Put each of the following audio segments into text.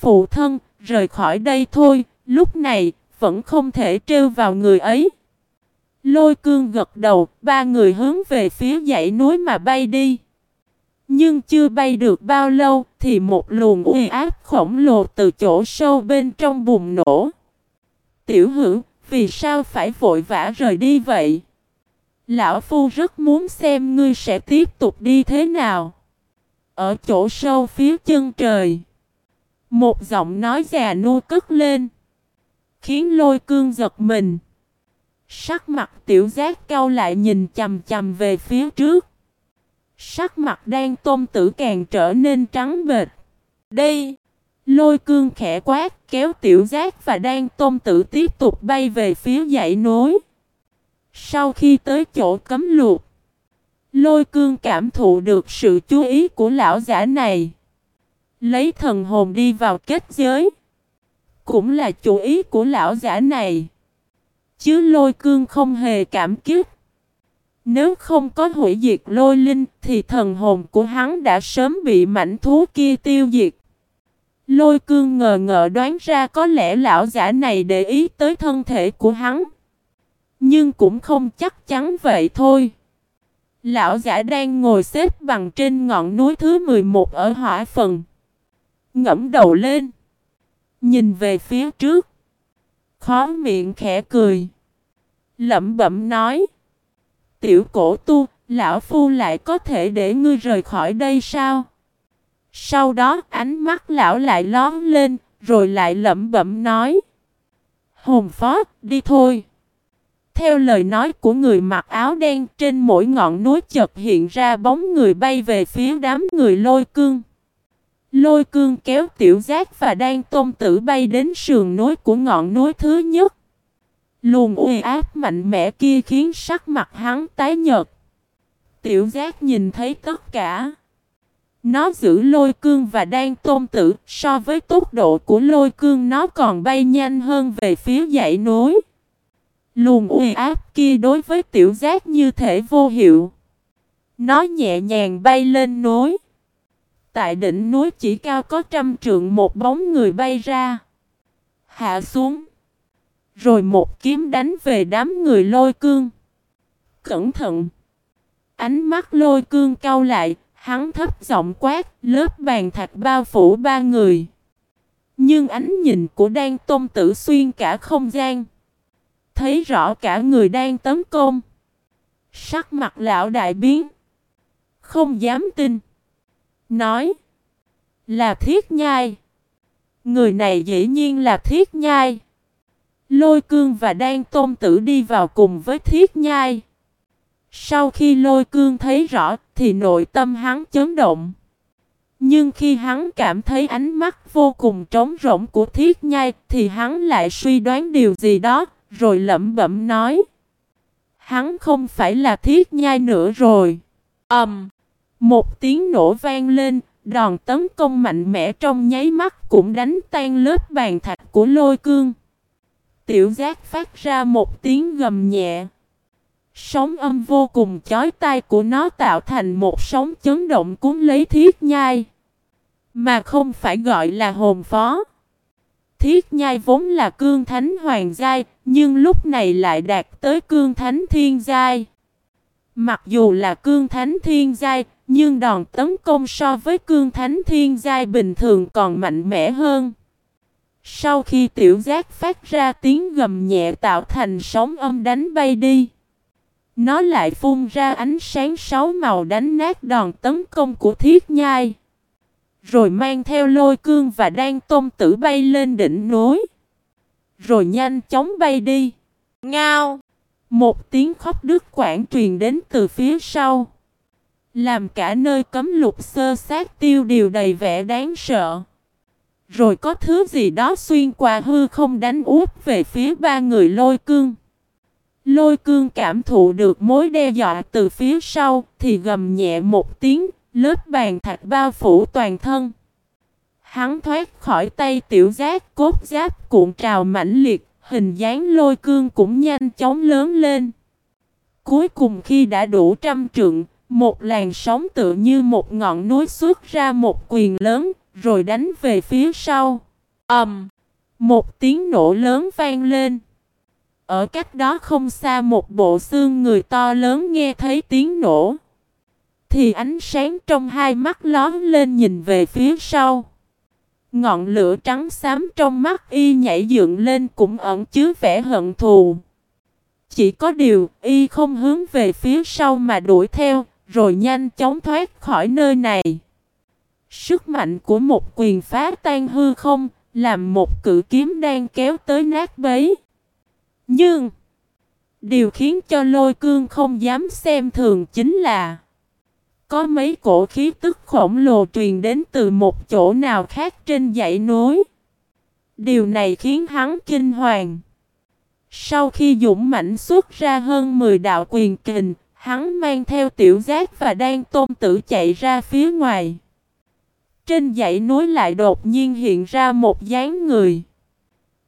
Phụ thân, rời khỏi đây thôi, lúc này, vẫn không thể trêu vào người ấy. Lôi cương gật đầu, ba người hướng về phía dãy núi mà bay đi. Nhưng chưa bay được bao lâu thì một luồng uy áp khổng lồ từ chỗ sâu bên trong bùng nổ. Tiểu hữu, vì sao phải vội vã rời đi vậy? Lão Phu rất muốn xem ngươi sẽ tiếp tục đi thế nào. Ở chỗ sâu phía chân trời. Một giọng nói già nua cất lên. Khiến lôi cương giật mình. Sắc mặt tiểu giác cao lại nhìn chầm chầm về phía trước. Sắc mặt đang tôm tử càng trở nên trắng bệt. Đây! Lôi cương khẽ quát kéo tiểu giác và đang tôm tử tiếp tục bay về phía dãy núi. Sau khi tới chỗ cấm luộc, lôi cương cảm thụ được sự chú ý của lão giả này. Lấy thần hồn đi vào kết giới. Cũng là chủ ý của lão giả này. Chứ lôi cương không hề cảm kích. Nếu không có hủy diệt lôi linh, thì thần hồn của hắn đã sớm bị mảnh thú kia tiêu diệt. Lôi cương ngờ ngợ đoán ra có lẽ lão giả này để ý tới thân thể của hắn. Nhưng cũng không chắc chắn vậy thôi. Lão giả đang ngồi xếp bằng trên ngọn núi thứ 11 ở hỏa phần. Ngẫm đầu lên. Nhìn về phía trước. Khó miệng khẽ cười. Lẩm bẩm nói. Tiểu cổ tu, lão phu lại có thể để ngươi rời khỏi đây sao? Sau đó ánh mắt lão lại lón lên, rồi lại lẩm bẩm nói. Hồn phó, đi thôi. Theo lời nói của người mặc áo đen trên mỗi ngọn núi chợt hiện ra bóng người bay về phía đám người lôi cương. Lôi cương kéo tiểu giác và đang tôn tử bay đến sườn núi của ngọn núi thứ nhất. Luồng uy áp mạnh mẽ kia khiến sắc mặt hắn tái nhợt. Tiểu giác nhìn thấy tất cả. Nó giữ lôi cương và đang tôn tử, so với tốc độ của lôi cương nó còn bay nhanh hơn về phía dãy núi. Luồng uy áp kia đối với tiểu giác như thể vô hiệu. Nó nhẹ nhàng bay lên núi. Tại đỉnh núi chỉ cao có trăm trượng một bóng người bay ra. Hạ xuống. Rồi một kiếm đánh về đám người lôi cương. Cẩn thận. Ánh mắt lôi cương cau lại, hắn thấp giọng quát, lớp bàn thạch bao phủ ba người. Nhưng ánh nhìn của đan tôn tử xuyên cả không gian. Thấy rõ cả người đang tấn công. Sắc mặt lão đại biến. Không dám tin. Nói. Là thiết nhai. Người này dĩ nhiên là thiết nhai. Lôi cương và đan tôn tử đi vào cùng với thiết nhai. Sau khi lôi cương thấy rõ thì nội tâm hắn chấn động. Nhưng khi hắn cảm thấy ánh mắt vô cùng trống rỗng của thiết nhai thì hắn lại suy đoán điều gì đó rồi lẩm bẩm nói. Hắn không phải là thiết nhai nữa rồi. ầm um, một tiếng nổ vang lên, đòn tấn công mạnh mẽ trong nháy mắt cũng đánh tan lớp bàn thạch của lôi cương. Tiểu giác phát ra một tiếng gầm nhẹ. Sóng âm vô cùng chói tai của nó tạo thành một sóng chấn động cuốn lấy thiết nhai. Mà không phải gọi là hồn phó. Thiết nhai vốn là cương thánh hoàng giai, nhưng lúc này lại đạt tới cương thánh thiên giai. Mặc dù là cương thánh thiên giai, nhưng đòn tấn công so với cương thánh thiên giai bình thường còn mạnh mẽ hơn. Sau khi tiểu giác phát ra tiếng gầm nhẹ tạo thành sóng âm đánh bay đi. Nó lại phun ra ánh sáng sáu màu đánh nát đòn tấn công của thiết nhai. Rồi mang theo lôi cương và đang tôm tử bay lên đỉnh núi. Rồi nhanh chóng bay đi. Ngao! Một tiếng khóc đứt quảng truyền đến từ phía sau. Làm cả nơi cấm lục sơ sát tiêu điều đầy vẻ đáng sợ. Rồi có thứ gì đó xuyên qua hư không đánh úp về phía ba người lôi cương. Lôi cương cảm thụ được mối đe dọa từ phía sau thì gầm nhẹ một tiếng, lớp bàn thạch bao phủ toàn thân. Hắn thoát khỏi tay tiểu giác cốt giáp cuộn trào mãnh liệt, hình dáng lôi cương cũng nhanh chóng lớn lên. Cuối cùng khi đã đủ trăm trượng, một làn sóng tự như một ngọn núi xuất ra một quyền lớn, rồi đánh về phía sau. ầm, một tiếng nổ lớn vang lên. Ở cách đó không xa một bộ xương người to lớn nghe thấy tiếng nổ. Thì ánh sáng trong hai mắt lón lên nhìn về phía sau. Ngọn lửa trắng xám trong mắt y nhảy dựng lên cũng ẩn chứa vẻ hận thù. Chỉ có điều y không hướng về phía sau mà đuổi theo, rồi nhanh chóng thoát khỏi nơi này. Sức mạnh của một quyền phá tan hư không, làm một cự kiếm đang kéo tới nát bấy. Nhưng, điều khiến cho lôi cương không dám xem thường chính là có mấy cổ khí tức khổng lồ truyền đến từ một chỗ nào khác trên dãy núi. Điều này khiến hắn kinh hoàng. Sau khi dũng mãnh xuất ra hơn 10 đạo quyền kình, hắn mang theo tiểu giác và đang tôn tử chạy ra phía ngoài. Trên dãy núi lại đột nhiên hiện ra một dáng người.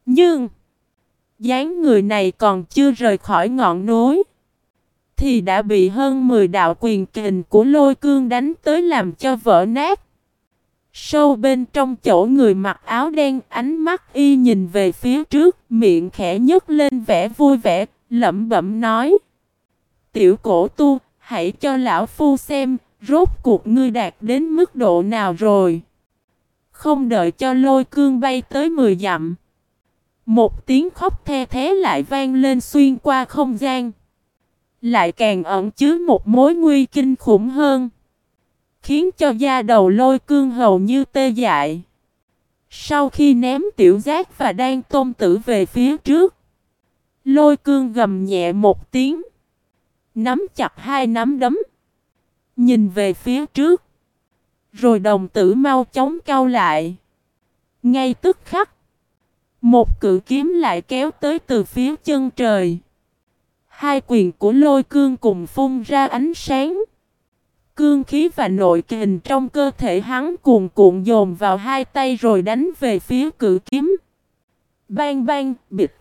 Nhưng, dáng người này còn chưa rời khỏi ngọn núi. Thì đã bị hơn 10 đạo quyền kình của lôi cương đánh tới làm cho vỡ nát. Sâu bên trong chỗ người mặc áo đen ánh mắt y nhìn về phía trước, miệng khẽ nhấc lên vẻ vui vẻ, lẩm bẩm nói. Tiểu cổ tu, hãy cho lão phu xem, rốt cuộc ngươi đạt đến mức độ nào rồi. Không đợi cho lôi cương bay tới 10 dặm. Một tiếng khóc the thế lại vang lên xuyên qua không gian. Lại càng ẩn chứa một mối nguy kinh khủng hơn. Khiến cho da đầu lôi cương hầu như tê dại. Sau khi ném tiểu giác và đang tôm tử về phía trước. Lôi cương gầm nhẹ một tiếng. Nắm chặt hai nắm đấm. Nhìn về phía trước. Rồi đồng tử mau chóng cao lại. Ngay tức khắc. Một cự kiếm lại kéo tới từ phía chân trời. Hai quyền của lôi cương cùng phun ra ánh sáng. Cương khí và nội kình trong cơ thể hắn cuồn cuộn dồn vào hai tay rồi đánh về phía cự kiếm. Bang bang, bịch.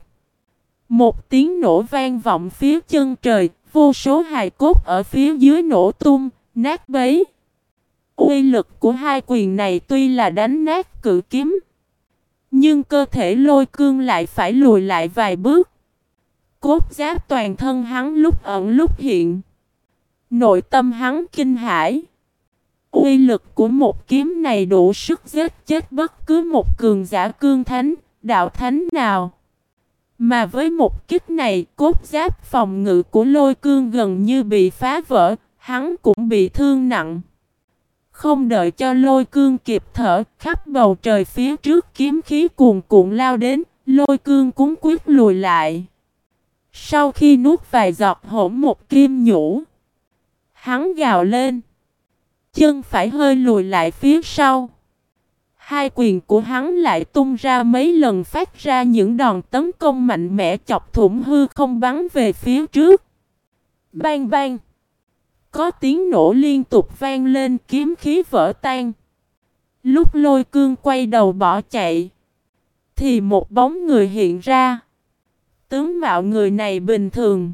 Một tiếng nổ vang vọng phía chân trời, vô số hài cốt ở phía dưới nổ tung, nát bấy. Uy lực của hai quyền này tuy là đánh nát cự kiếm, nhưng cơ thể lôi cương lại phải lùi lại vài bước. Cốt giáp toàn thân hắn lúc ẩn lúc hiện. Nội tâm hắn kinh hãi. Uy lực của một kiếm này đủ sức giết chết bất cứ một cường giả cương thánh, đạo thánh nào. Mà với một kích này, cốt giáp phòng ngự của lôi cương gần như bị phá vỡ, hắn cũng bị thương nặng. Không đợi cho lôi cương kịp thở, khắp bầu trời phía trước kiếm khí cuồn cuộn lao đến, lôi cương cúng quyết lùi lại. Sau khi nuốt vài giọt hỗn một kim nhũ, hắn gào lên. Chân phải hơi lùi lại phía sau. Hai quyền của hắn lại tung ra mấy lần phát ra những đòn tấn công mạnh mẽ chọc thủng hư không bắn về phía trước. Bang bang. Có tiếng nổ liên tục vang lên kiếm khí vỡ tan. Lúc lôi cương quay đầu bỏ chạy. Thì một bóng người hiện ra. Tướng mạo người này bình thường.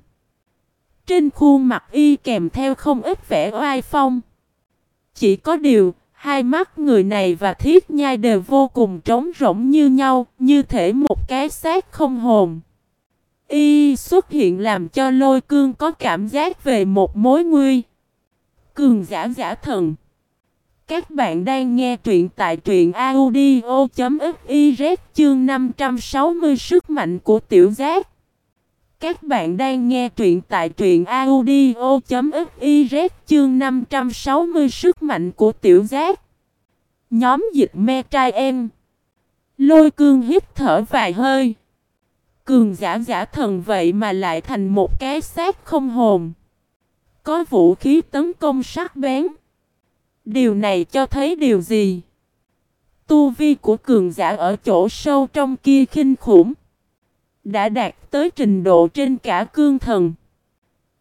Trên khuôn mặt y kèm theo không ít vẻ oai phong. Chỉ có điều, hai mắt người này và thiết nhai đều vô cùng trống rỗng như nhau, như thể một cái xác không hồn. Y xuất hiện làm cho lôi cương có cảm giác về một mối nguy. Cường giả giả thần. Các bạn đang nghe truyện tại truyện audio.fiz chương 560 sức mạnh của tiểu giác. Các bạn đang nghe truyện tại truyện audio.fiz chương 560 sức mạnh của tiểu giác. Nhóm dịch me trai em. Lôi cương hít thở vài hơi. Cường giả giả thần vậy mà lại thành một cái xác không hồn. Có vũ khí tấn công sắc bén. Điều này cho thấy điều gì? Tu vi của cường giả ở chỗ sâu trong kia khinh khủng. Đã đạt tới trình độ trên cả cương thần.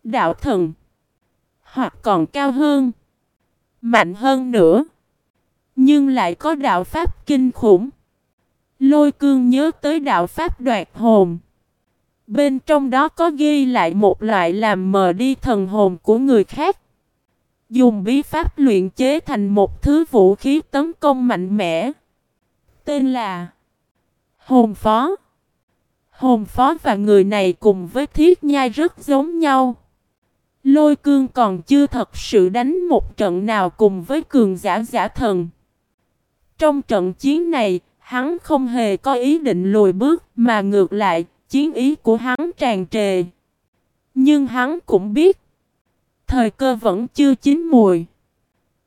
Đạo thần. Hoặc còn cao hơn. Mạnh hơn nữa. Nhưng lại có đạo pháp kinh khủng. Lôi cương nhớ tới đạo pháp đoạt hồn. Bên trong đó có ghi lại một loại làm mờ đi thần hồn của người khác. Dùng bí pháp luyện chế thành một thứ vũ khí tấn công mạnh mẽ. Tên là Hồn phó Hồn phó và người này cùng với thiết nhai rất giống nhau. Lôi cương còn chưa thật sự đánh một trận nào cùng với cường giả giả thần. Trong trận chiến này, hắn không hề có ý định lùi bước, mà ngược lại, chiến ý của hắn tràn trề. Nhưng hắn cũng biết, thời cơ vẫn chưa chín mùi.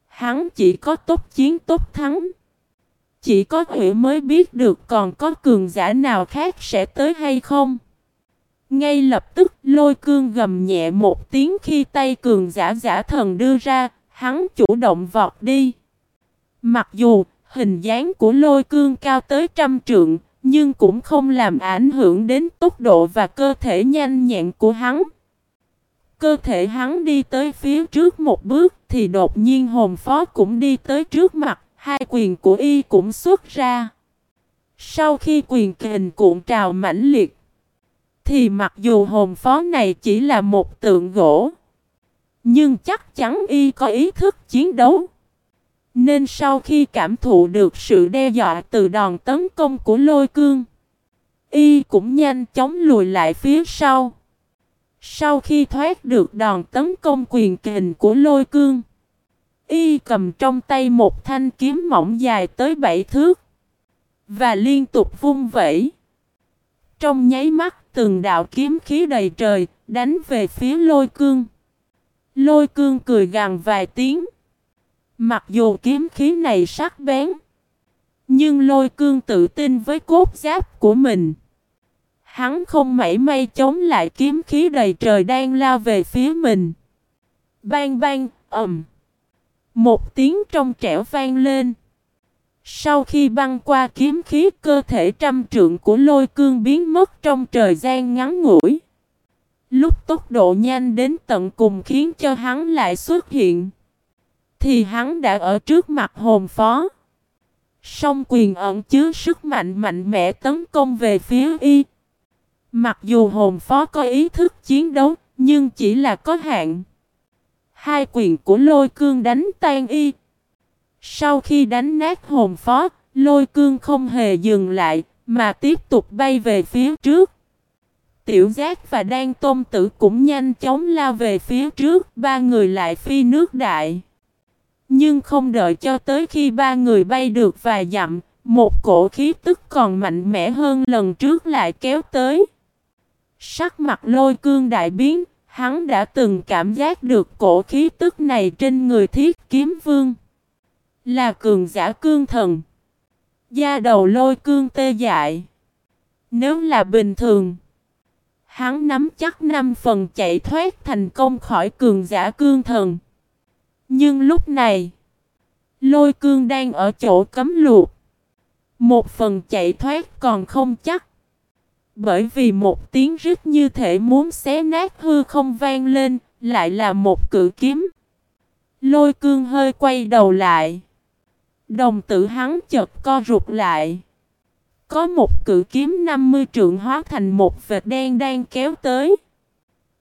Hắn chỉ có tốt chiến tốt thắng. Chỉ có hủy mới biết được còn có cường giả nào khác sẽ tới hay không. Ngay lập tức lôi cương gầm nhẹ một tiếng khi tay cường giả giả thần đưa ra, hắn chủ động vọt đi. Mặc dù hình dáng của lôi cương cao tới trăm trượng, nhưng cũng không làm ảnh hưởng đến tốc độ và cơ thể nhanh nhẹn của hắn. Cơ thể hắn đi tới phía trước một bước thì đột nhiên hồn phó cũng đi tới trước mặt, hai quyền của y cũng xuất ra. Sau khi quyền kình cuộn trào mãnh liệt, thì mặc dù hồn phó này chỉ là một tượng gỗ, nhưng chắc chắn y có ý thức chiến đấu. Nên sau khi cảm thụ được sự đe dọa từ đòn tấn công của lôi cương, y cũng nhanh chóng lùi lại phía sau. Sau khi thoát được đòn tấn công quyền kình của lôi cương, y cầm trong tay một thanh kiếm mỏng dài tới bảy thước và liên tục vung vẩy. Trong nháy mắt từng đạo kiếm khí đầy trời đánh về phía lôi cương. Lôi cương cười gằn vài tiếng. Mặc dù kiếm khí này sắc bén, nhưng lôi cương tự tin với cốt giáp của mình. Hắn không mảy may chống lại kiếm khí đầy trời đang lao về phía mình. Bang bang, ầm. Một tiếng trong trẻo vang lên. Sau khi băng qua kiếm khí cơ thể trăm trượng của lôi cương biến mất trong thời gian ngắn ngủi. Lúc tốc độ nhanh đến tận cùng khiến cho hắn lại xuất hiện. Thì hắn đã ở trước mặt hồn phó. Song quyền ẩn chứa sức mạnh mạnh mẽ tấn công về phía y. Mặc dù hồn phó có ý thức chiến đấu, nhưng chỉ là có hạn. Hai quyền của lôi cương đánh tan y. Sau khi đánh nát hồn phó, lôi cương không hề dừng lại, mà tiếp tục bay về phía trước. Tiểu giác và đan tôn tử cũng nhanh chóng lao về phía trước, ba người lại phi nước đại. Nhưng không đợi cho tới khi ba người bay được vài dặm, một cổ khí tức còn mạnh mẽ hơn lần trước lại kéo tới. Sắc mặt lôi cương đại biến, hắn đã từng cảm giác được cổ khí tức này trên người thiết kiếm vương. Là cường giả cương thần. Da đầu lôi cương tê dại. Nếu là bình thường, hắn nắm chắc năm phần chạy thoát thành công khỏi cường giả cương thần. Nhưng lúc này, lôi cương đang ở chỗ cấm luộc. Một phần chạy thoát còn không chắc. Bởi vì một tiếng rít như thể muốn xé nát hư không vang lên, lại là một cự kiếm. Lôi cương hơi quay đầu lại. Đồng tử hắn chợt co rụt lại. Có một cự kiếm 50 trượng hóa thành một vệt đen đang kéo tới.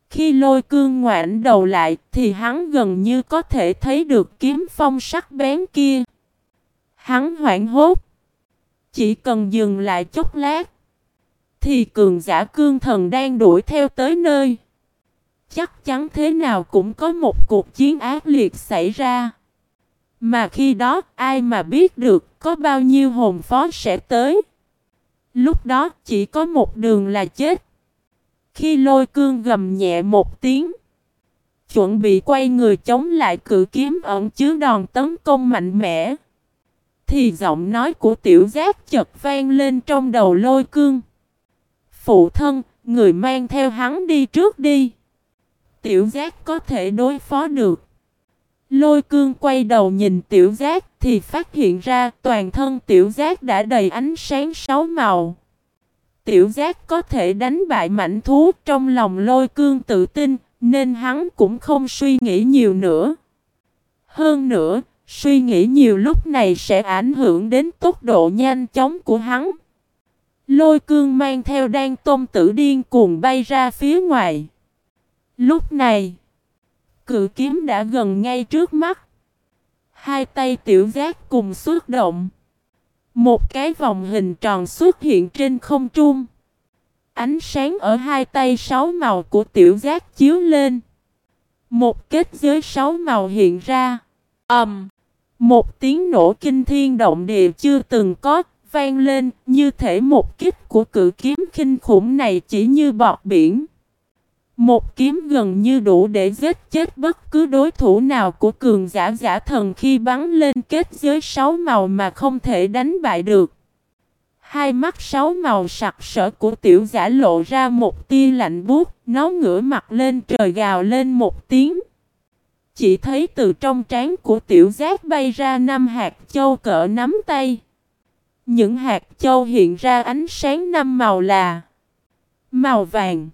Khi lôi cương ngoảnh đầu lại thì hắn gần như có thể thấy được kiếm phong sắc bén kia. Hắn hoảng hốt. Chỉ cần dừng lại chốc lát thì cường giả cương thần đang đuổi theo tới nơi. Chắc chắn thế nào cũng có một cuộc chiến ác liệt xảy ra. Mà khi đó, ai mà biết được có bao nhiêu hồn phó sẽ tới. Lúc đó, chỉ có một đường là chết. Khi lôi cương gầm nhẹ một tiếng. Chuẩn bị quay người chống lại cự kiếm ẩn chứa đòn tấn công mạnh mẽ. Thì giọng nói của tiểu giác chợt vang lên trong đầu lôi cương. Phụ thân, người mang theo hắn đi trước đi. Tiểu giác có thể đối phó được. Lôi cương quay đầu nhìn tiểu giác thì phát hiện ra toàn thân tiểu giác đã đầy ánh sáng sáu màu. Tiểu giác có thể đánh bại mảnh thú trong lòng lôi cương tự tin nên hắn cũng không suy nghĩ nhiều nữa. Hơn nữa, suy nghĩ nhiều lúc này sẽ ảnh hưởng đến tốc độ nhanh chóng của hắn. Lôi cương mang theo đan tôm tử điên cuồng bay ra phía ngoài. Lúc này, cự kiếm đã gần ngay trước mắt. Hai tay tiểu giác cùng xuất động. Một cái vòng hình tròn xuất hiện trên không trung. Ánh sáng ở hai tay sáu màu của tiểu giác chiếu lên. Một kết giới sáu màu hiện ra. ầm, um, Một tiếng nổ kinh thiên động địa chưa từng có, vang lên như thể một kích của cự kiếm kinh khủng này chỉ như bọt biển. Một kiếm gần như đủ để giết chết bất cứ đối thủ nào của cường giả giả thần khi bắn lên kết giới sáu màu mà không thể đánh bại được. Hai mắt sáu màu sặc sỡ của tiểu giả lộ ra một tia lạnh buốt, nó ngửa mặt lên trời gào lên một tiếng. Chỉ thấy từ trong trán của tiểu giác bay ra năm hạt châu cỡ nắm tay. Những hạt châu hiện ra ánh sáng năm màu là màu vàng,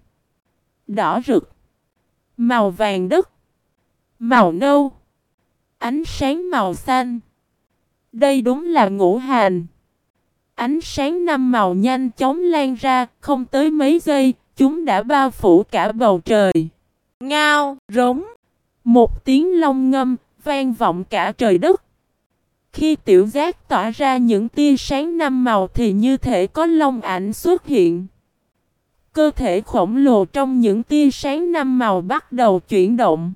đỏ rực, màu vàng đất, màu nâu, ánh sáng màu xanh. Đây đúng là ngũ hành. Ánh sáng năm màu nhanh chóng lan ra, không tới mấy giây, chúng đã bao phủ cả bầu trời. Ngao, rống. Một tiếng long ngâm, vang vọng cả trời đất. Khi tiểu giác tỏa ra những tia sáng năm màu thì như thể có long ảnh xuất hiện. Cơ thể khổng lồ trong những tia sáng năm màu bắt đầu chuyển động.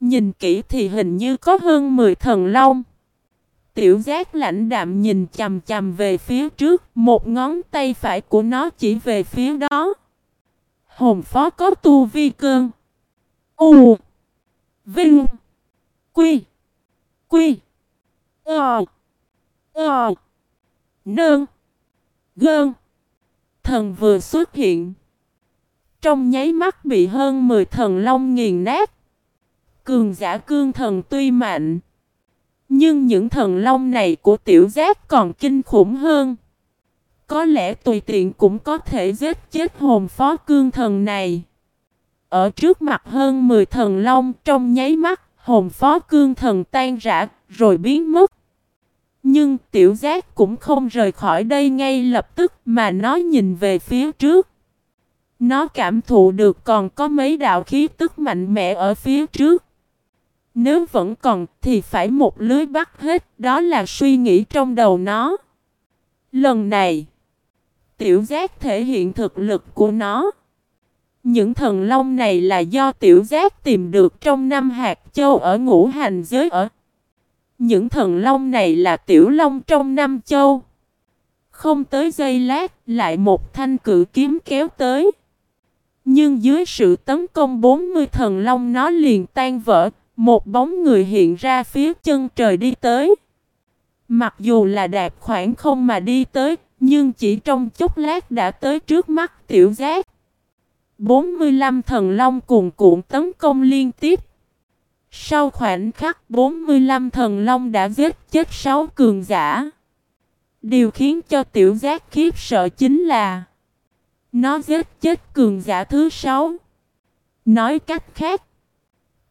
Nhìn kỹ thì hình như có hơn 10 thần long. Tiểu giác lãnh đạm nhìn chầm chầm về phía trước, một ngón tay phải của nó chỉ về phía đó. Hồn phó có tu vi cơn. U. Vinh. Quy. Quy. Ờ. Ờ. Nương. Gơn. Thần vừa xuất hiện. Trong nháy mắt bị hơn 10 thần long nghiền nát. Cường giả cương thần tuy mạnh. Nhưng những thần long này của tiểu giác còn kinh khủng hơn. Có lẽ tùy tiện cũng có thể giết chết hồn phó cương thần này. Ở trước mặt hơn 10 thần long trong nháy mắt, hồn phó cương thần tan rã, rồi biến mất. Nhưng tiểu giác cũng không rời khỏi đây ngay lập tức mà nó nhìn về phía trước. Nó cảm thụ được còn có mấy đạo khí tức mạnh mẽ ở phía trước. Nếu vẫn còn thì phải một lưới bắt hết, đó là suy nghĩ trong đầu nó. Lần này, tiểu giác thể hiện thực lực của nó. Những thần long này là do tiểu giác tìm được trong năm hạt châu ở ngũ hành giới ở. Những thần long này là tiểu long trong năm châu. Không tới giây lát, lại một thanh cự kiếm kéo tới. Nhưng dưới sự tấn công 40 thần long nó liền tan vỡ, một bóng người hiện ra phía chân trời đi tới. Mặc dù là đạp khoảng không mà đi tới, nhưng chỉ trong chốc lát đã tới trước mắt tiểu giác. 45 thần long cuồn cuộn tấn công liên tiếp. Sau khoảnh khắc 45 thần long đã giết chết 6 cường giả. Điều khiến cho tiểu giác khiếp sợ chính là Nó giết chết cường giả thứ 6. Nói cách khác,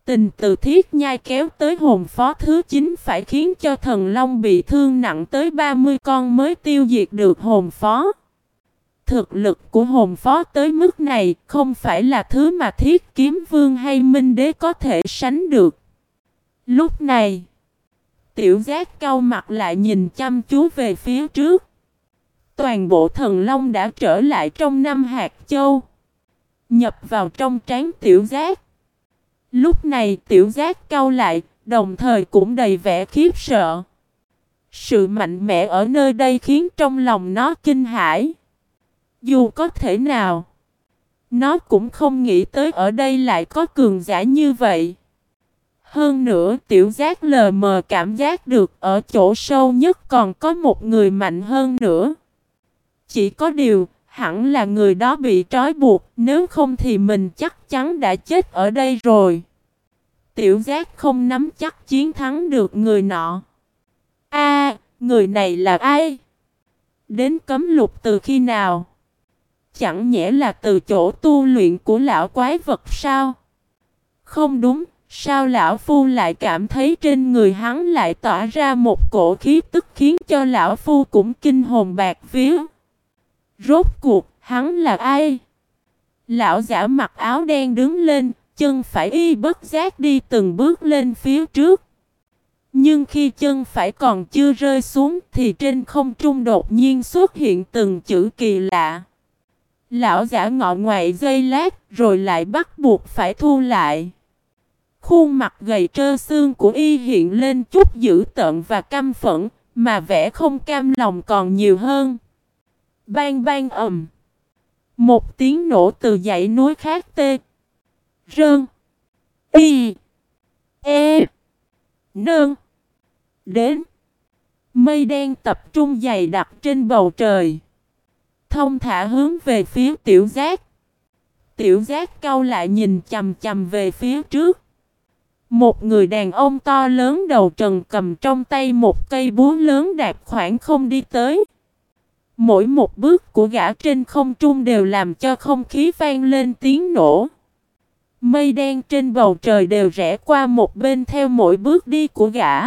Tình từ thiết nhai kéo tới hồn phó thứ 9 phải khiến cho thần long bị thương nặng tới 30 con mới tiêu diệt được hồn phó. Thực lực của hồn phó tới mức này không phải là thứ mà thiết kiếm vương hay minh đế có thể sánh được. Lúc này, tiểu giác cau mặt lại nhìn chăm chú về phía trước. Toàn bộ thần long đã trở lại trong năm hạt châu. Nhập vào trong trán tiểu giác. Lúc này tiểu giác cau lại, đồng thời cũng đầy vẻ khiếp sợ. Sự mạnh mẽ ở nơi đây khiến trong lòng nó kinh hãi. Dù có thể nào, nó cũng không nghĩ tới ở đây lại có cường giả như vậy. Hơn nữa tiểu giác lờ mờ cảm giác được ở chỗ sâu nhất còn có một người mạnh hơn nữa. Chỉ có điều, hẳn là người đó bị trói buộc, nếu không thì mình chắc chắn đã chết ở đây rồi. Tiểu giác không nắm chắc chiến thắng được người nọ. A, người này là ai? Đến cấm lục từ khi nào? Chẳng nhẽ là từ chỗ tu luyện của lão quái vật sao? Không đúng, sao lão phu lại cảm thấy trên người hắn lại tỏa ra một cổ khí tức khiến cho lão phu cũng kinh hồn bạc vía? Rốt cuộc, hắn là ai? Lão giả mặc áo đen đứng lên, chân phải y bất giác đi từng bước lên phía trước. Nhưng khi chân phải còn chưa rơi xuống thì trên không trung đột nhiên xuất hiện từng chữ kỳ lạ. Lão giả ngọ ngoại dây lát rồi lại bắt buộc phải thu lại. Khuôn mặt gầy trơ xương của y hiện lên chút dữ tợn và căm phẫn, mà vẻ không cam lòng còn nhiều hơn. Bang bang ầm. Một tiếng nổ từ dãy núi khác tê. Rơn. Y. E. Nơn. Đến. Mây đen tập trung dày đặc trên bầu trời. Thông thả hướng về phía tiểu giác. Tiểu giác cau lại nhìn chầm chầm về phía trước. Một người đàn ông to lớn đầu trần cầm trong tay một cây búa lớn đạp khoảng không đi tới. Mỗi một bước của gã trên không trung đều làm cho không khí vang lên tiếng nổ. Mây đen trên bầu trời đều rẽ qua một bên theo mỗi bước đi của gã.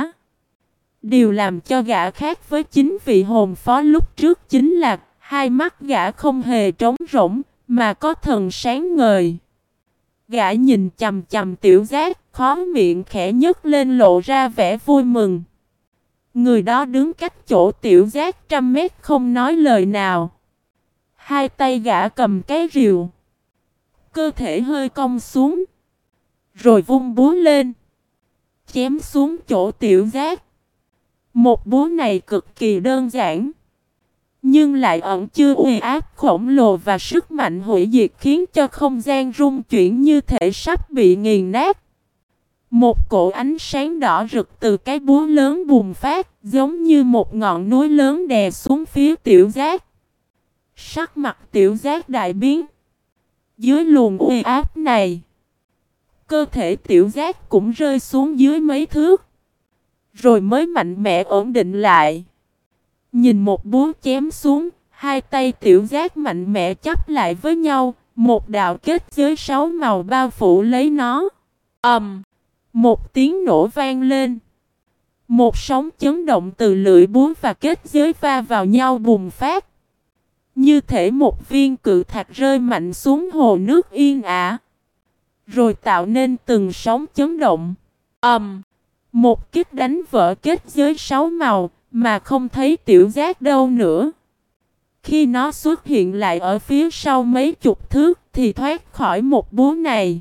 Điều làm cho gã khác với chính vị hồn phó lúc trước chính là hai mắt gã không hề trống rỗng mà có thần sáng ngời. Gã nhìn chầm chầm tiểu giác, khó miệng khẽ nhấc lên lộ ra vẻ vui mừng. Người đó đứng cách chỗ tiểu giác trăm mét không nói lời nào. Hai tay gã cầm cái rìu. Cơ thể hơi cong xuống. Rồi vung búa lên. Chém xuống chỗ tiểu giác. Một búa này cực kỳ đơn giản. Nhưng lại ẩn chưa uy áp khổng lồ và sức mạnh hủy diệt khiến cho không gian rung chuyển như thể sắp bị nghiền nát. Một cổ ánh sáng đỏ rực từ cái búa lớn bùng phát, giống như một ngọn núi lớn đè xuống phía tiểu giác. Sắc mặt tiểu giác đại biến. Dưới luồng uy áp này, cơ thể tiểu giác cũng rơi xuống dưới mấy thước. Rồi mới mạnh mẽ ổn định lại. Nhìn một búa chém xuống, hai tay tiểu giác mạnh mẽ chấp lại với nhau, một đạo kết giới sáu màu bao phủ lấy nó. ầm, um, một tiếng nổ vang lên. Một sóng chấn động từ lưỡi búa và kết giới va vào nhau bùng phát. Như thể một viên cự thạch rơi mạnh xuống hồ nước yên ả. Rồi tạo nên từng sóng chấn động. ầm, um, một kích đánh vỡ kết giới sáu màu, mà không thấy tiểu giác đâu nữa. Khi nó xuất hiện lại ở phía sau mấy chục thước thì thoát khỏi một búa này.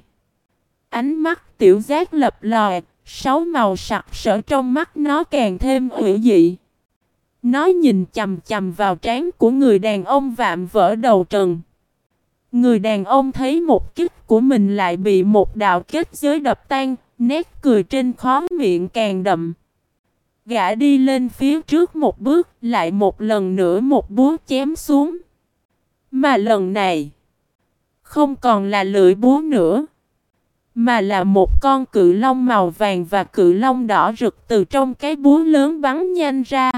Ánh mắt tiểu giác lập lòi, sáu màu sặc sỡ trong mắt nó càng thêm hữu dị. Nó nhìn chầm chầm vào trán của người đàn ông vạm vỡ đầu trần. Người đàn ông thấy một kích của mình lại bị một đạo kết giới đập tan, nét cười trên khó miệng càng đậm. Gã đi lên phía trước một bước, lại một lần nữa một búa chém xuống. Mà lần này, không còn là lưỡi búa nữa, mà là một con cự long màu vàng và cự long đỏ rực từ trong cái búa lớn bắn nhanh ra.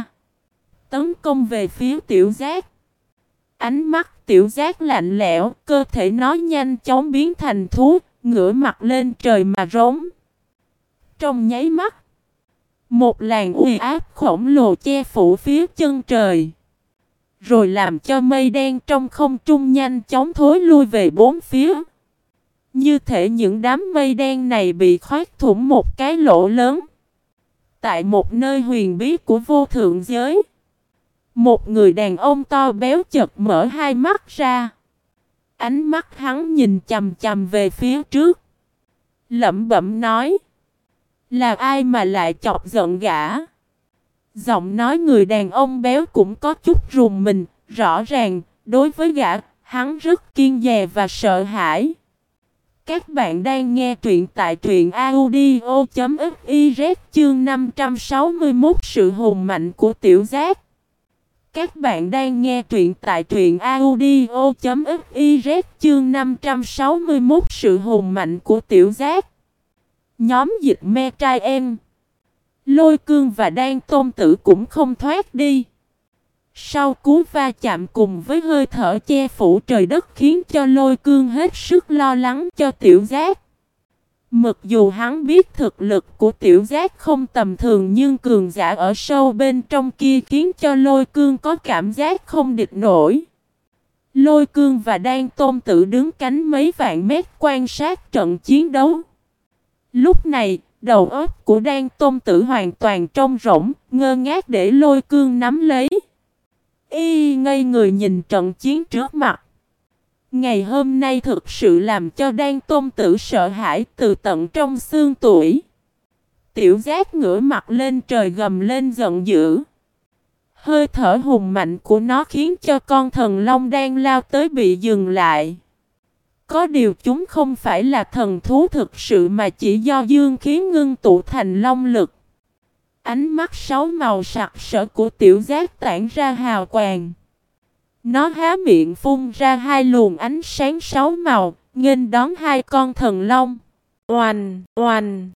Tấn công về phía tiểu giác. Ánh mắt tiểu giác lạnh lẽo, cơ thể nó nhanh chóng biến thành thú, ngửa mặt lên trời mà rống. Trong nháy mắt, một làn uy áp khổng lồ che phủ phía chân trời. Rồi làm cho mây đen trong không trung nhanh chóng thối lui về bốn phía. Như thể những đám mây đen này bị khoét thủng một cái lỗ lớn. Tại một nơi huyền bí của vô thượng giới. Một người đàn ông to béo chật mở hai mắt ra. Ánh mắt hắn nhìn chầm chầm về phía trước. Lẩm bẩm nói. Là ai mà lại chọc giận gã? Giọng nói người đàn ông béo cũng có chút rùng mình, rõ ràng, đối với gã, hắn rất kiên dè và sợ hãi. Các bạn đang nghe truyện tại truyện audio.fiz chương 561 sự hùng mạnh của tiểu giác. Các bạn đang nghe truyện tại truyện audio.fiz chương 561 sự hùng mạnh của tiểu giác. Nhóm dịch me trai em. Lôi cương và đan tôn tử cũng không thoát đi. Sau cú va chạm cùng với hơi thở che phủ trời đất khiến cho lôi cương hết sức lo lắng cho tiểu giác. Mặc dù hắn biết thực lực của tiểu giác không tầm thường nhưng cường giả ở sâu bên trong kia khiến cho lôi cương có cảm giác không địch nổi. Lôi cương và đan tôn tử đứng cánh mấy vạn mét quan sát trận chiến đấu. Lúc này, đầu óc của đan tôn tử hoàn toàn trông rỗng, ngơ ngác để lôi cương nắm lấy. Y ngây người nhìn trận chiến trước mặt. Ngày hôm nay thực sự làm cho đan tôn tử sợ hãi từ tận trong xương tuổi. Tiểu giác ngửa mặt lên trời gầm lên giận dữ. Hơi thở hùng mạnh của nó khiến cho con thần long đang lao tới bị dừng lại. Có điều chúng không phải là thần thú thực sự mà chỉ do dương khí ngưng tụ thành long lực. Ánh mắt sáu màu sặc sỡ của tiểu giác tản ra hào quàng. Nó há miệng phun ra hai luồng ánh sáng sáu màu, nghênh đón hai con thần long. Oành, oành,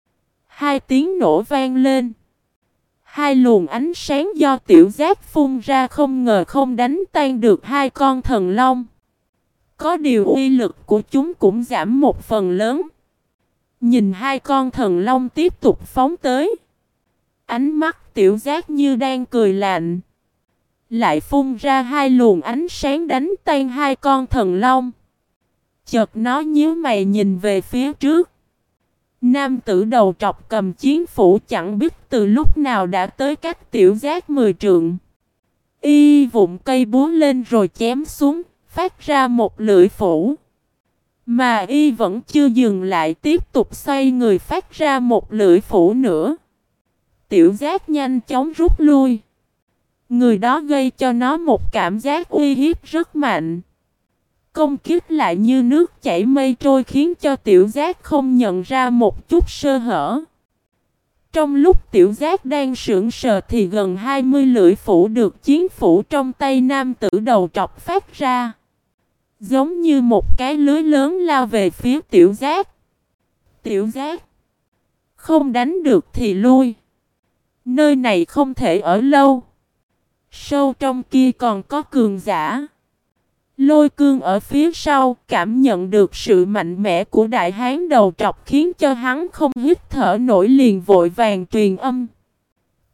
Hai tiếng nổ vang lên. Hai luồng ánh sáng do tiểu giác phun ra không ngờ không đánh tan được hai con thần long. Có điều uy lực của chúng cũng giảm một phần lớn. Nhìn hai con thần long tiếp tục phóng tới. Ánh mắt tiểu giác như đang cười lạnh. Lại phun ra hai luồng ánh sáng đánh tan hai con thần long. Chợt nó nhíu mày nhìn về phía trước. Nam tử đầu trọc cầm chiến phủ chẳng biết từ lúc nào đã tới cách tiểu giác mười trượng. Y vụng cây búa lên rồi chém xuống, phát ra một lưỡi phủ. Mà y vẫn chưa dừng lại, tiếp tục xoay người phát ra một lưỡi phủ nữa. Tiểu giác nhanh chóng rút lui. Người đó gây cho nó một cảm giác uy hiếp rất mạnh. Công kích lại như nước chảy mây trôi khiến cho tiểu giác không nhận ra một chút sơ hở. Trong lúc tiểu giác đang sững sờ thì gần 20 lưỡi phủ được chiến phủ trong tay nam tử đầu trọc phát ra. Giống như một cái lưới lớn lao về phía tiểu giác. Tiểu giác. Không đánh được thì lui. Nơi này không thể ở lâu. Sâu trong kia còn có cường giả. Lôi cương ở phía sau cảm nhận được sự mạnh mẽ của đại hán đầu trọc khiến cho hắn không hít thở nổi liền vội vàng truyền âm.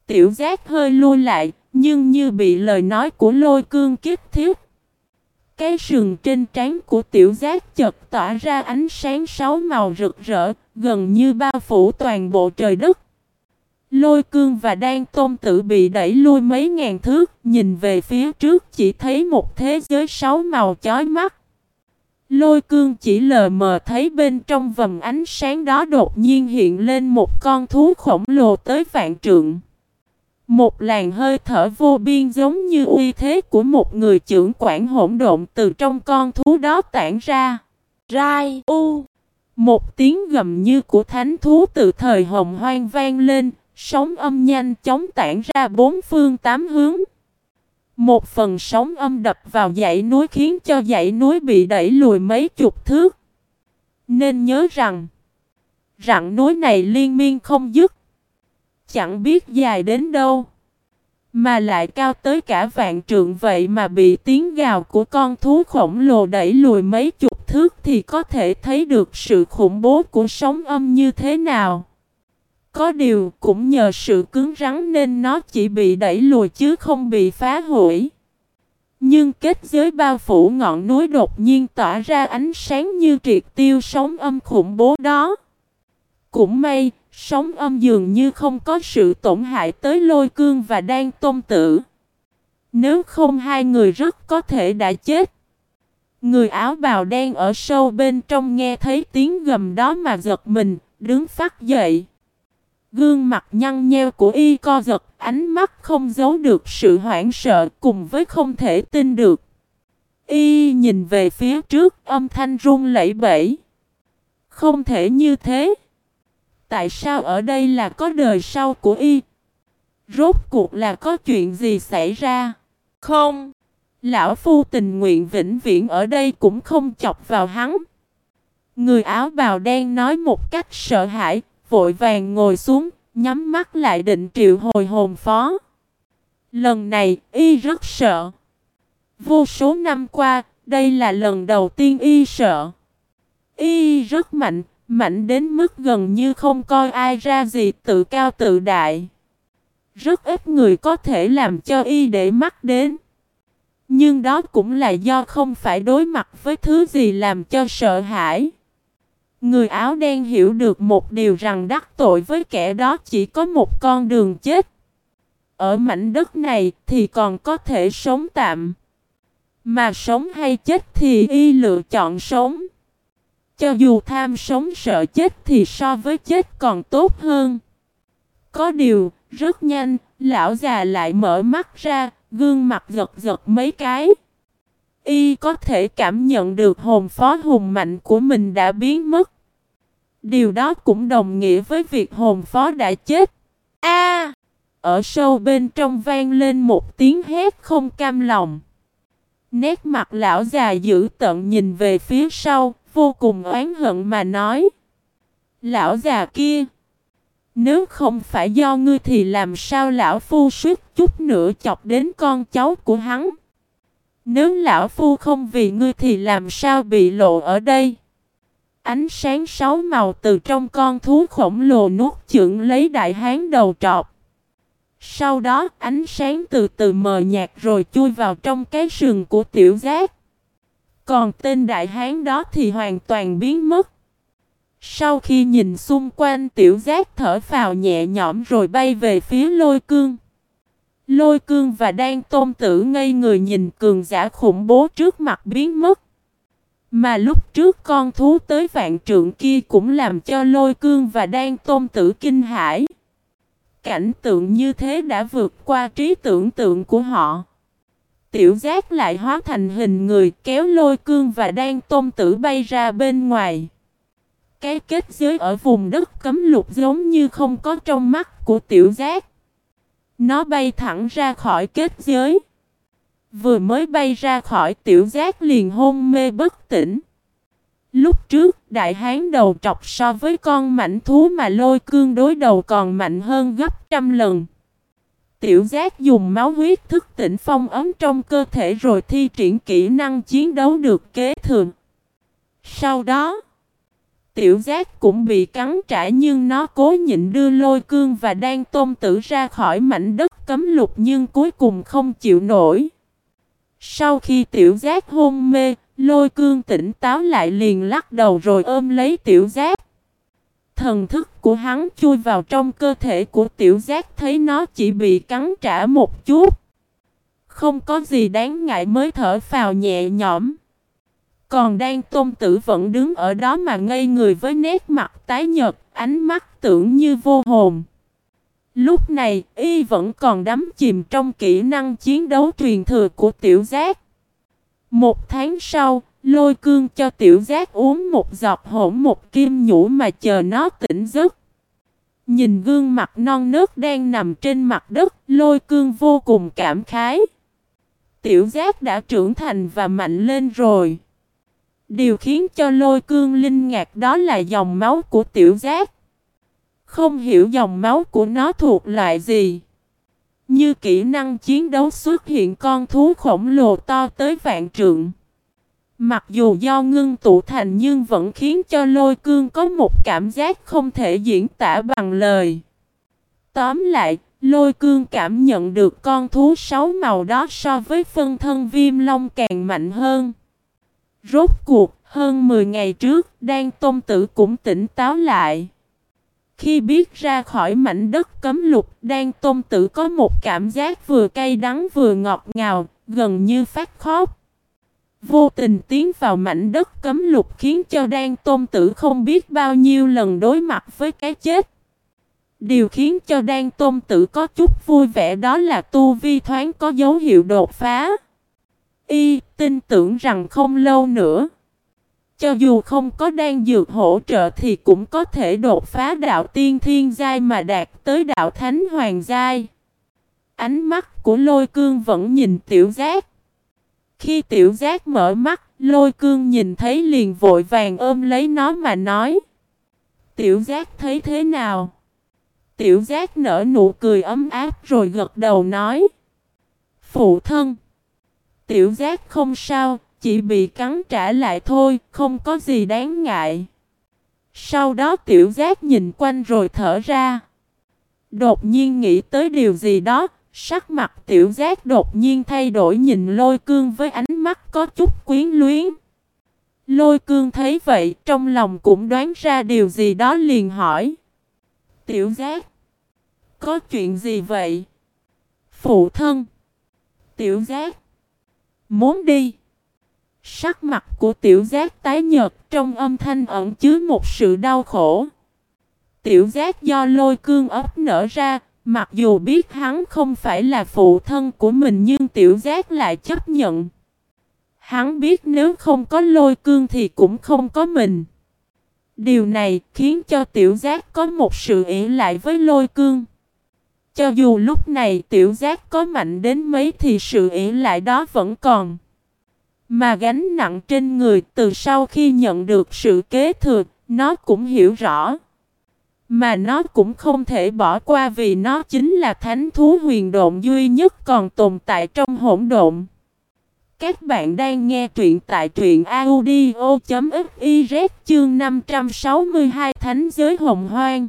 Tiểu giác hơi lui lại, nhưng như bị lời nói của lôi cương kiếp thiết. Cái sừng trên trán của tiểu giác chợt tỏa ra ánh sáng sáu màu rực rỡ, gần như bao phủ toàn bộ trời đất. Lôi cương và đan tôn tử bị đẩy lui mấy ngàn thước, nhìn về phía trước chỉ thấy một thế giới sáu màu chói mắt. Lôi cương chỉ lờ mờ thấy bên trong vầng ánh sáng đó đột nhiên hiện lên một con thú khổng lồ tới vạn trượng. Một làn hơi thở vô biên giống như uy thế của một người trưởng quản hỗn độn từ trong con thú đó tản ra. Rai u Một tiếng gầm như của thánh thú từ thời hồng hoang vang lên, Sóng âm nhanh chóng tản ra bốn phương tám hướng. Một phần sóng âm đập vào dãy núi khiến cho dãy núi bị đẩy lùi mấy chục thước. Nên nhớ rằng, rặng núi này liên miên không dứt. Chẳng biết dài đến đâu. Mà lại cao tới cả vạn trượng vậy mà bị tiếng gào của con thú khổng lồ đẩy lùi mấy chục thước thì có thể thấy được sự khủng bố của sóng âm như thế nào. Có điều cũng nhờ sự cứng rắn nên nó chỉ bị đẩy lùi chứ không bị phá hủy. Nhưng kết giới bao phủ ngọn núi đột nhiên tỏa ra ánh sáng như triệt tiêu sóng âm khủng bố đó. Cũng may, sóng âm dường như không có sự tổn hại tới lôi cương và đang tôn tử. Nếu không hai người rất có thể đã chết. Người áo bào đen ở sâu bên trong nghe thấy tiếng gầm đó mà giật mình, đứng phát dậy. Gương mặt nhăn nheo của y co giật, ánh mắt không giấu được sự hoảng sợ cùng với không thể tin được. Y nhìn về phía trước, âm thanh run lẩy bẩy. Không thể như thế. Tại sao ở đây là có đời sau của y? Rốt cuộc là có chuyện gì xảy ra? Không. Lão Phu tình nguyện vĩnh viễn ở đây cũng không chọc vào hắn. Người áo bào đen nói một cách sợ hãi, vội vàng ngồi xuống, nhắm mắt lại định triệu hồi hồn phó. Lần này, y rất sợ. Vô số năm qua, đây là lần đầu tiên y sợ. Y rất mạnh, mạnh đến mức gần như không coi ai ra gì, tự cao tự đại. Rất ít người có thể làm cho y để mắt đến. Nhưng đó cũng là do không phải đối mặt với thứ gì làm cho sợ hãi. Người áo đen hiểu được một điều rằng đắc tội với kẻ đó chỉ có một con đường chết. Ở mảnh đất này thì còn có thể sống tạm. Mà sống hay chết thì y lựa chọn sống. Cho dù tham sống sợ chết thì so với chết còn tốt hơn. Có điều, rất nhanh, lão già lại mở mắt ra, gương mặt giật giật mấy cái. Y có thể cảm nhận được hồn phó hùng mạnh của mình đã biến mất. Điều đó cũng đồng nghĩa với việc hồn phó đã chết. A! ở sâu bên trong vang lên một tiếng hét không cam lòng. Nét mặt lão già dữ tận nhìn về phía sau, vô cùng oán hận mà nói. Lão già kia! Nếu không phải do ngươi thì làm sao lão phu suýt chút nữa chọc đến con cháu của hắn? Nếu lão phu không vì ngươi thì làm sao bị lộ ở đây? Ánh sáng sáu màu từ trong con thú khổng lồ nuốt chửng lấy đại hán đầu trọc. Sau đó ánh sáng từ từ mờ nhạt rồi chui vào trong cái sườn của tiểu giác. Còn tên đại hán đó thì hoàn toàn biến mất. Sau khi nhìn xung quanh, tiểu giác thở phào nhẹ nhõm rồi bay về phía lôi cương. Lôi cương và đang tôn tử ngây người nhìn cường giả khủng bố trước mặt biến mất. Mà lúc trước con thú tới vạn trượng kia cũng làm cho lôi cương và đang tôn tử kinh hãi. Cảnh tượng như thế đã vượt qua trí tưởng tượng của họ. Tiểu giác lại hóa thành hình người kéo lôi cương và đang tôn tử bay ra bên ngoài. Cái kết giới ở vùng đất cấm lục giống như không có trong mắt của tiểu giác. Nó bay thẳng ra khỏi kết giới. Vừa mới bay ra khỏi tiểu giác liền hôn mê bất tỉnh. Lúc trước, đại hán đầu trọc so với con mảnh thú mà lôi cương đối đầu còn mạnh hơn gấp trăm lần. Tiểu giác dùng máu huyết thức tỉnh phong ấm trong cơ thể rồi thi triển kỹ năng chiến đấu được kế thường. Sau đó, tiểu giác cũng bị cắn trả nhưng nó cố nhịn đưa lôi cương và đang tôn tử ra khỏi mảnh đất cấm lục nhưng cuối cùng không chịu nổi. Sau khi tiểu giác hôn mê, lôi cương tỉnh táo lại liền lắc đầu rồi ôm lấy tiểu giác. Thần thức của hắn chui vào trong cơ thể của tiểu giác thấy nó chỉ bị cắn trả một chút. Không có gì đáng ngại mới thở phào nhẹ nhõm. Còn đang tôn tử vẫn đứng ở đó mà ngây người với nét mặt tái nhợt, ánh mắt tưởng như vô hồn. Lúc này, y vẫn còn đắm chìm trong kỹ năng chiến đấu truyền thừa của tiểu giác. Một tháng sau, lôi cương cho tiểu giác uống một giọt hỗn một kim nhũ mà chờ nó tỉnh giấc. Nhìn gương mặt non nớt đang nằm trên mặt đất, lôi cương vô cùng cảm khái. Tiểu giác đã trưởng thành và mạnh lên rồi. Điều khiến cho lôi cương linh ngạc đó là dòng máu của tiểu giác. Không hiểu dòng máu của nó thuộc loại gì. Như kỹ năng chiến đấu xuất hiện con thú khổng lồ to tới vạn trượng. Mặc dù do ngưng tụ thành nhưng vẫn khiến cho lôi cương có một cảm giác không thể diễn tả bằng lời. Tóm lại, lôi cương cảm nhận được con thú sáu màu đó so với phân thân viêm long càng mạnh hơn. Rốt cuộc, hơn 10 ngày trước, đang Tôn Tử cũng tỉnh táo lại. Khi biết ra khỏi mảnh đất cấm lục, đang Tôn Tử có một cảm giác vừa cay đắng vừa ngọt ngào, gần như phát khóc. Vô tình tiến vào mảnh đất cấm lục khiến cho Đan Tôn Tử không biết bao nhiêu lần đối mặt với cái chết. Điều khiến cho Đan Tôn Tử có chút vui vẻ đó là tu vi thoáng có dấu hiệu đột phá. Y tin tưởng rằng không lâu nữa, cho dù không có đan dược hỗ trợ thì cũng có thể đột phá đạo tiên thiên giai mà đạt tới đạo thánh hoàng giai. Ánh mắt của lôi cương vẫn nhìn tiểu giác. Khi tiểu giác mở mắt, lôi cương nhìn thấy liền vội vàng ôm lấy nó mà nói. Tiểu giác thấy thế nào? Tiểu giác nở nụ cười ấm áp rồi gật đầu nói. Phụ thân. Tiểu giác không sao, chỉ bị cắn trả lại thôi, không có gì đáng ngại. Sau đó tiểu giác nhìn quanh rồi thở ra. Đột nhiên nghĩ tới điều gì đó, sắc mặt tiểu giác đột nhiên thay đổi nhìn lôi cương với ánh mắt có chút quyến luyến. Lôi cương thấy vậy, trong lòng cũng đoán ra điều gì đó liền hỏi. Tiểu giác, có chuyện gì vậy? Phụ thân, tiểu giác, muốn đi. Sắc mặt của tiểu giác tái nhợt trong âm thanh ẩn chứa một sự đau khổ. Tiểu giác do lôi cương ấp nở ra, mặc dù biết hắn không phải là phụ thân của mình nhưng tiểu giác lại chấp nhận. Hắn biết nếu không có lôi cương thì cũng không có mình. Điều này khiến cho tiểu giác có một sự ỷ lại với lôi cương. Cho dù lúc này tiểu giác có mạnh đến mấy thì sự ỷ lại đó vẫn còn. Mà gánh nặng trên người từ sau khi nhận được sự kế thừa, nó cũng hiểu rõ. Mà nó cũng không thể bỏ qua vì nó chính là thánh thú huyền độn duy nhất còn tồn tại trong hỗn độn. Các bạn đang nghe truyện tại truyện audio.fiz chương 562 Thánh giới hồng hoang.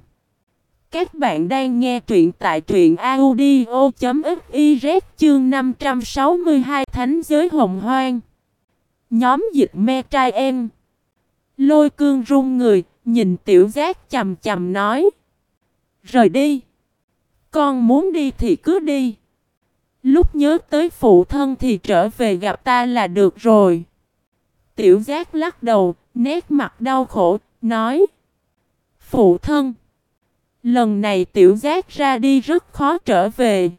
Các bạn đang nghe truyện tại truyện audio.fiz chương 562 Thánh giới hồng hoang. Nhóm dịch me trai em. Lôi cương run người, nhìn tiểu giác chầm chầm nói. Rời đi. Con muốn đi thì cứ đi. Lúc nhớ tới phụ thân thì trở về gặp ta là được rồi. Tiểu giác lắc đầu, nét mặt đau khổ, nói. Phụ thân. Lần này tiểu giác ra đi rất khó trở về.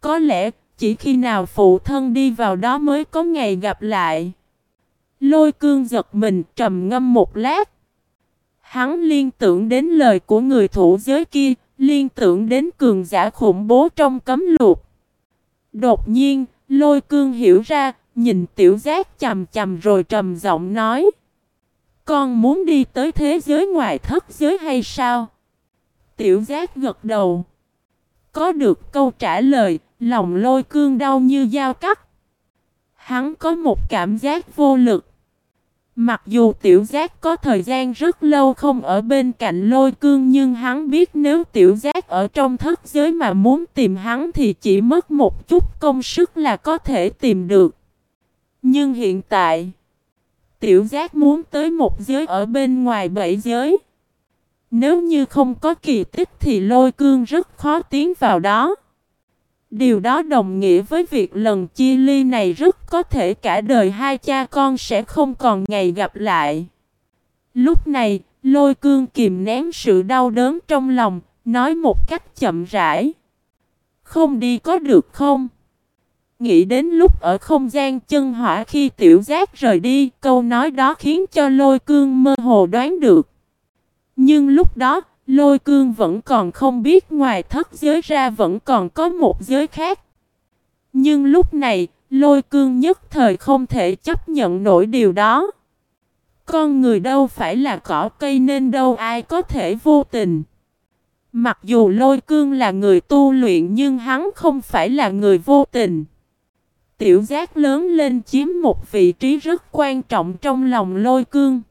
Có lẽ chỉ khi nào phụ thân đi vào đó mới có ngày gặp lại. Lôi cương giật mình trầm ngâm một lát. Hắn liên tưởng đến lời của người thủ giới kia, liên tưởng đến cường giả khủng bố trong cấm luộc. Đột nhiên, lôi cương hiểu ra, nhìn tiểu giác chầm chầm rồi trầm giọng nói. Con muốn đi tới thế giới ngoài thất giới hay sao? Tiểu giác gật đầu. Có được câu trả lời, lòng lôi cương đau như dao cắt. Hắn có một cảm giác vô lực. Mặc dù tiểu giác có thời gian rất lâu không ở bên cạnh lôi cương nhưng hắn biết nếu tiểu giác ở trong thất giới mà muốn tìm hắn thì chỉ mất một chút công sức là có thể tìm được. Nhưng hiện tại, tiểu giác muốn tới một giới ở bên ngoài bảy giới. Nếu như không có kỳ tích thì lôi cương rất khó tiến vào đó. Điều đó đồng nghĩa với việc lần chia ly này rất có thể cả đời hai cha con sẽ không còn ngày gặp lại. Lúc này, lôi cương kìm nén sự đau đớn trong lòng, nói một cách chậm rãi. Không đi có được không? Nghĩ đến lúc ở không gian chân hỏa khi tiểu giác rời đi, câu nói đó khiến cho lôi cương mơ hồ đoán được. Nhưng lúc đó, Lôi cương vẫn còn không biết ngoài thất giới ra vẫn còn có một giới khác. Nhưng lúc này, lôi cương nhất thời không thể chấp nhận nổi điều đó. Con người đâu phải là cỏ cây nên đâu ai có thể vô tình. Mặc dù lôi cương là người tu luyện nhưng hắn không phải là người vô tình. Tiểu giác lớn lên chiếm một vị trí rất quan trọng trong lòng lôi cương.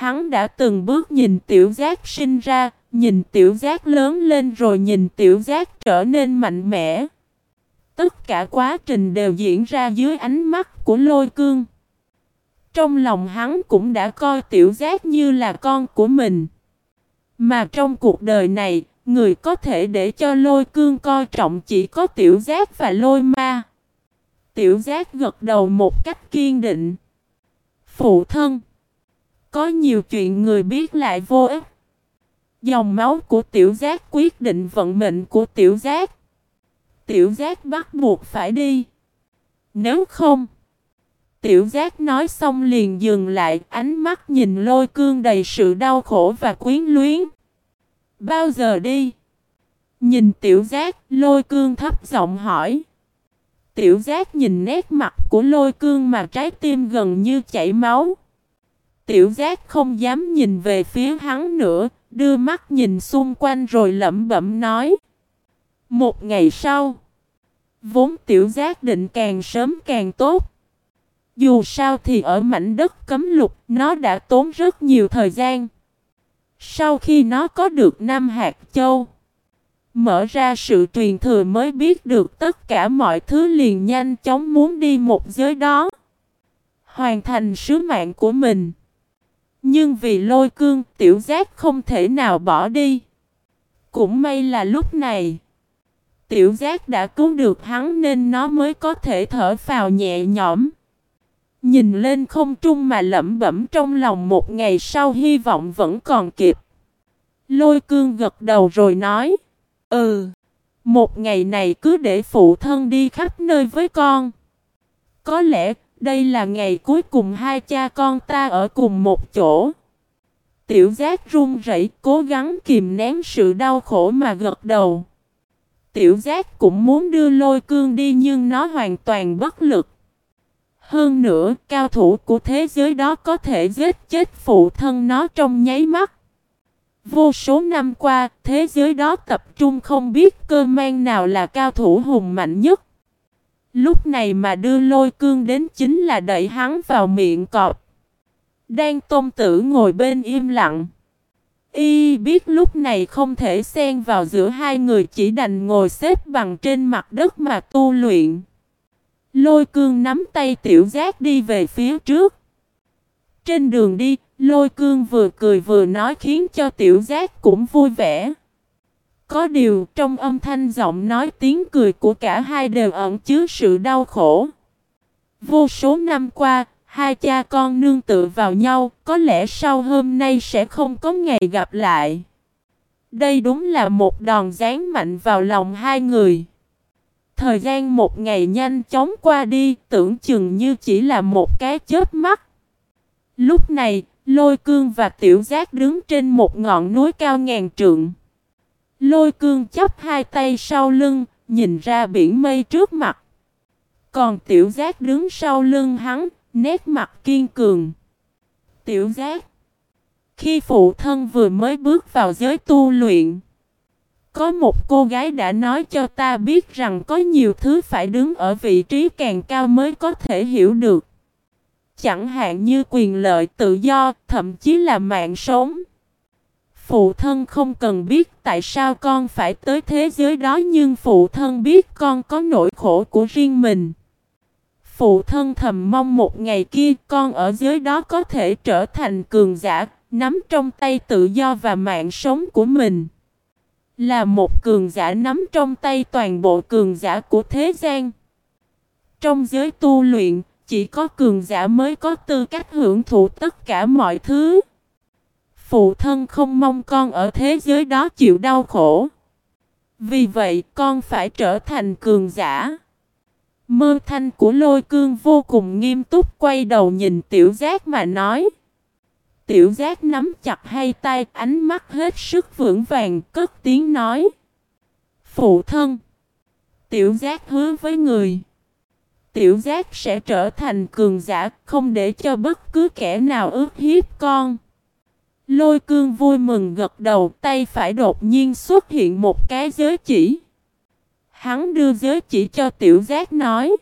Hắn đã từng bước nhìn tiểu giác sinh ra, nhìn tiểu giác lớn lên rồi nhìn tiểu giác trở nên mạnh mẽ. Tất cả quá trình đều diễn ra dưới ánh mắt của lôi cương. Trong lòng hắn cũng đã coi tiểu giác như là con của mình. Mà trong cuộc đời này, người có thể để cho lôi cương coi trọng chỉ có tiểu giác và lôi ma. Tiểu giác gật đầu một cách kiên định. Phụ thân. Có nhiều chuyện người biết lại vô ích. Dòng máu của tiểu giác quyết định vận mệnh của tiểu giác. Tiểu giác bắt buộc phải đi. Nếu không... Tiểu giác nói xong liền dừng lại, ánh mắt nhìn lôi cương đầy sự đau khổ và quyến luyến. Bao giờ đi? Nhìn tiểu giác, lôi cương thấp giọng hỏi. Tiểu giác nhìn nét mặt của lôi cương mà trái tim gần như chảy máu. Tiểu giác không dám nhìn về phía hắn nữa, đưa mắt nhìn xung quanh rồi lẩm bẩm nói. Một ngày sau, vốn tiểu giác định càng sớm càng tốt. Dù sao thì ở mảnh đất cấm lục, nó đã tốn rất nhiều thời gian. Sau khi nó có được năm hạt châu, mở ra sự truyền thừa mới biết được tất cả mọi thứ liền nhanh chóng muốn đi một giới đó. hoàn thành sứ mạng của mình. Nhưng vì lôi cương, tiểu giác không thể nào bỏ đi. Cũng may là lúc này, tiểu giác đã cứu được hắn nên nó mới có thể thở phào nhẹ nhõm. Nhìn lên không trung mà lẩm bẩm trong lòng một ngày sau hy vọng vẫn còn kịp. Lôi cương gật đầu rồi nói. Ừ, một ngày này cứ để phụ thân đi khắp nơi với con. Có lẽ đây là ngày cuối cùng hai cha con ta ở cùng một chỗ. Tiểu giác run rẩy cố gắng kìm nén sự đau khổ mà gật đầu. Tiểu giác cũng muốn đưa lôi cương đi nhưng nó hoàn toàn bất lực. Hơn nữa, cao thủ của thế giới đó có thể giết chết phụ thân nó trong nháy mắt. Vô số năm qua, thế giới đó tập trung không biết cơ man nào là cao thủ hùng mạnh nhất. Lúc này mà đưa lôi cương đến chính là đẩy hắn vào miệng cọp. Đang tôn tử ngồi bên im lặng. Y biết lúc này không thể xen vào giữa hai người chỉ đành ngồi xếp bằng trên mặt đất mà tu luyện. Lôi cương nắm tay tiểu giác đi về phía trước. Trên đường đi, lôi cương vừa cười vừa nói khiến cho tiểu giác cũng vui vẻ. Có điều trong âm thanh giọng nói tiếng cười của cả hai đều ẩn chứa sự đau khổ. Vô số năm qua, hai cha con nương tự vào nhau, có lẽ sau hôm nay sẽ không có ngày gặp lại. Đây đúng là một đòn giáng mạnh vào lòng hai người. Thời gian một ngày nhanh chóng qua đi, tưởng chừng như chỉ là một cái chớp mắt. Lúc này, Lôi Cương và Tiểu Giác đứng trên một ngọn núi cao ngàn trượng. Lôi Cương chấp hai tay sau lưng, nhìn ra biển mây trước mặt. Còn Tiểu Giác đứng sau lưng hắn, nét mặt kiên cường. Tiểu Giác Khi phụ thân vừa mới bước vào giới tu luyện, có một cô gái đã nói cho ta biết rằng có nhiều thứ phải đứng ở vị trí càng cao mới có thể hiểu được. Chẳng hạn như quyền lợi tự do, thậm chí là mạng sống. Phụ thân không cần biết tại sao con phải tới thế giới đó nhưng phụ thân biết con có nỗi khổ của riêng mình. Phụ thân thầm mong một ngày kia con ở dưới đó có thể trở thành cường giả, nắm trong tay tự do và mạng sống của mình. Là một cường giả nắm trong tay toàn bộ cường giả của thế gian. Trong giới tu luyện, chỉ có cường giả mới có tư cách hưởng thụ tất cả mọi thứ. Phụ thân không mong con ở thế giới đó chịu đau khổ. Vì vậy, con phải trở thành cường giả. Mơ thanh của lôi cương vô cùng nghiêm túc quay đầu nhìn tiểu giác mà nói. Tiểu giác nắm chặt hai tay, ánh mắt hết sức vững vàng, cất tiếng nói. Phụ thân. Tiểu giác hứa với người. Tiểu giác sẽ trở thành cường giả, không để cho bất cứ kẻ nào ước hiếp con. Lôi cương vui mừng gật đầu, tay phải đột nhiên xuất hiện một cái giới chỉ. Hắn đưa giới chỉ cho tiểu giác nói.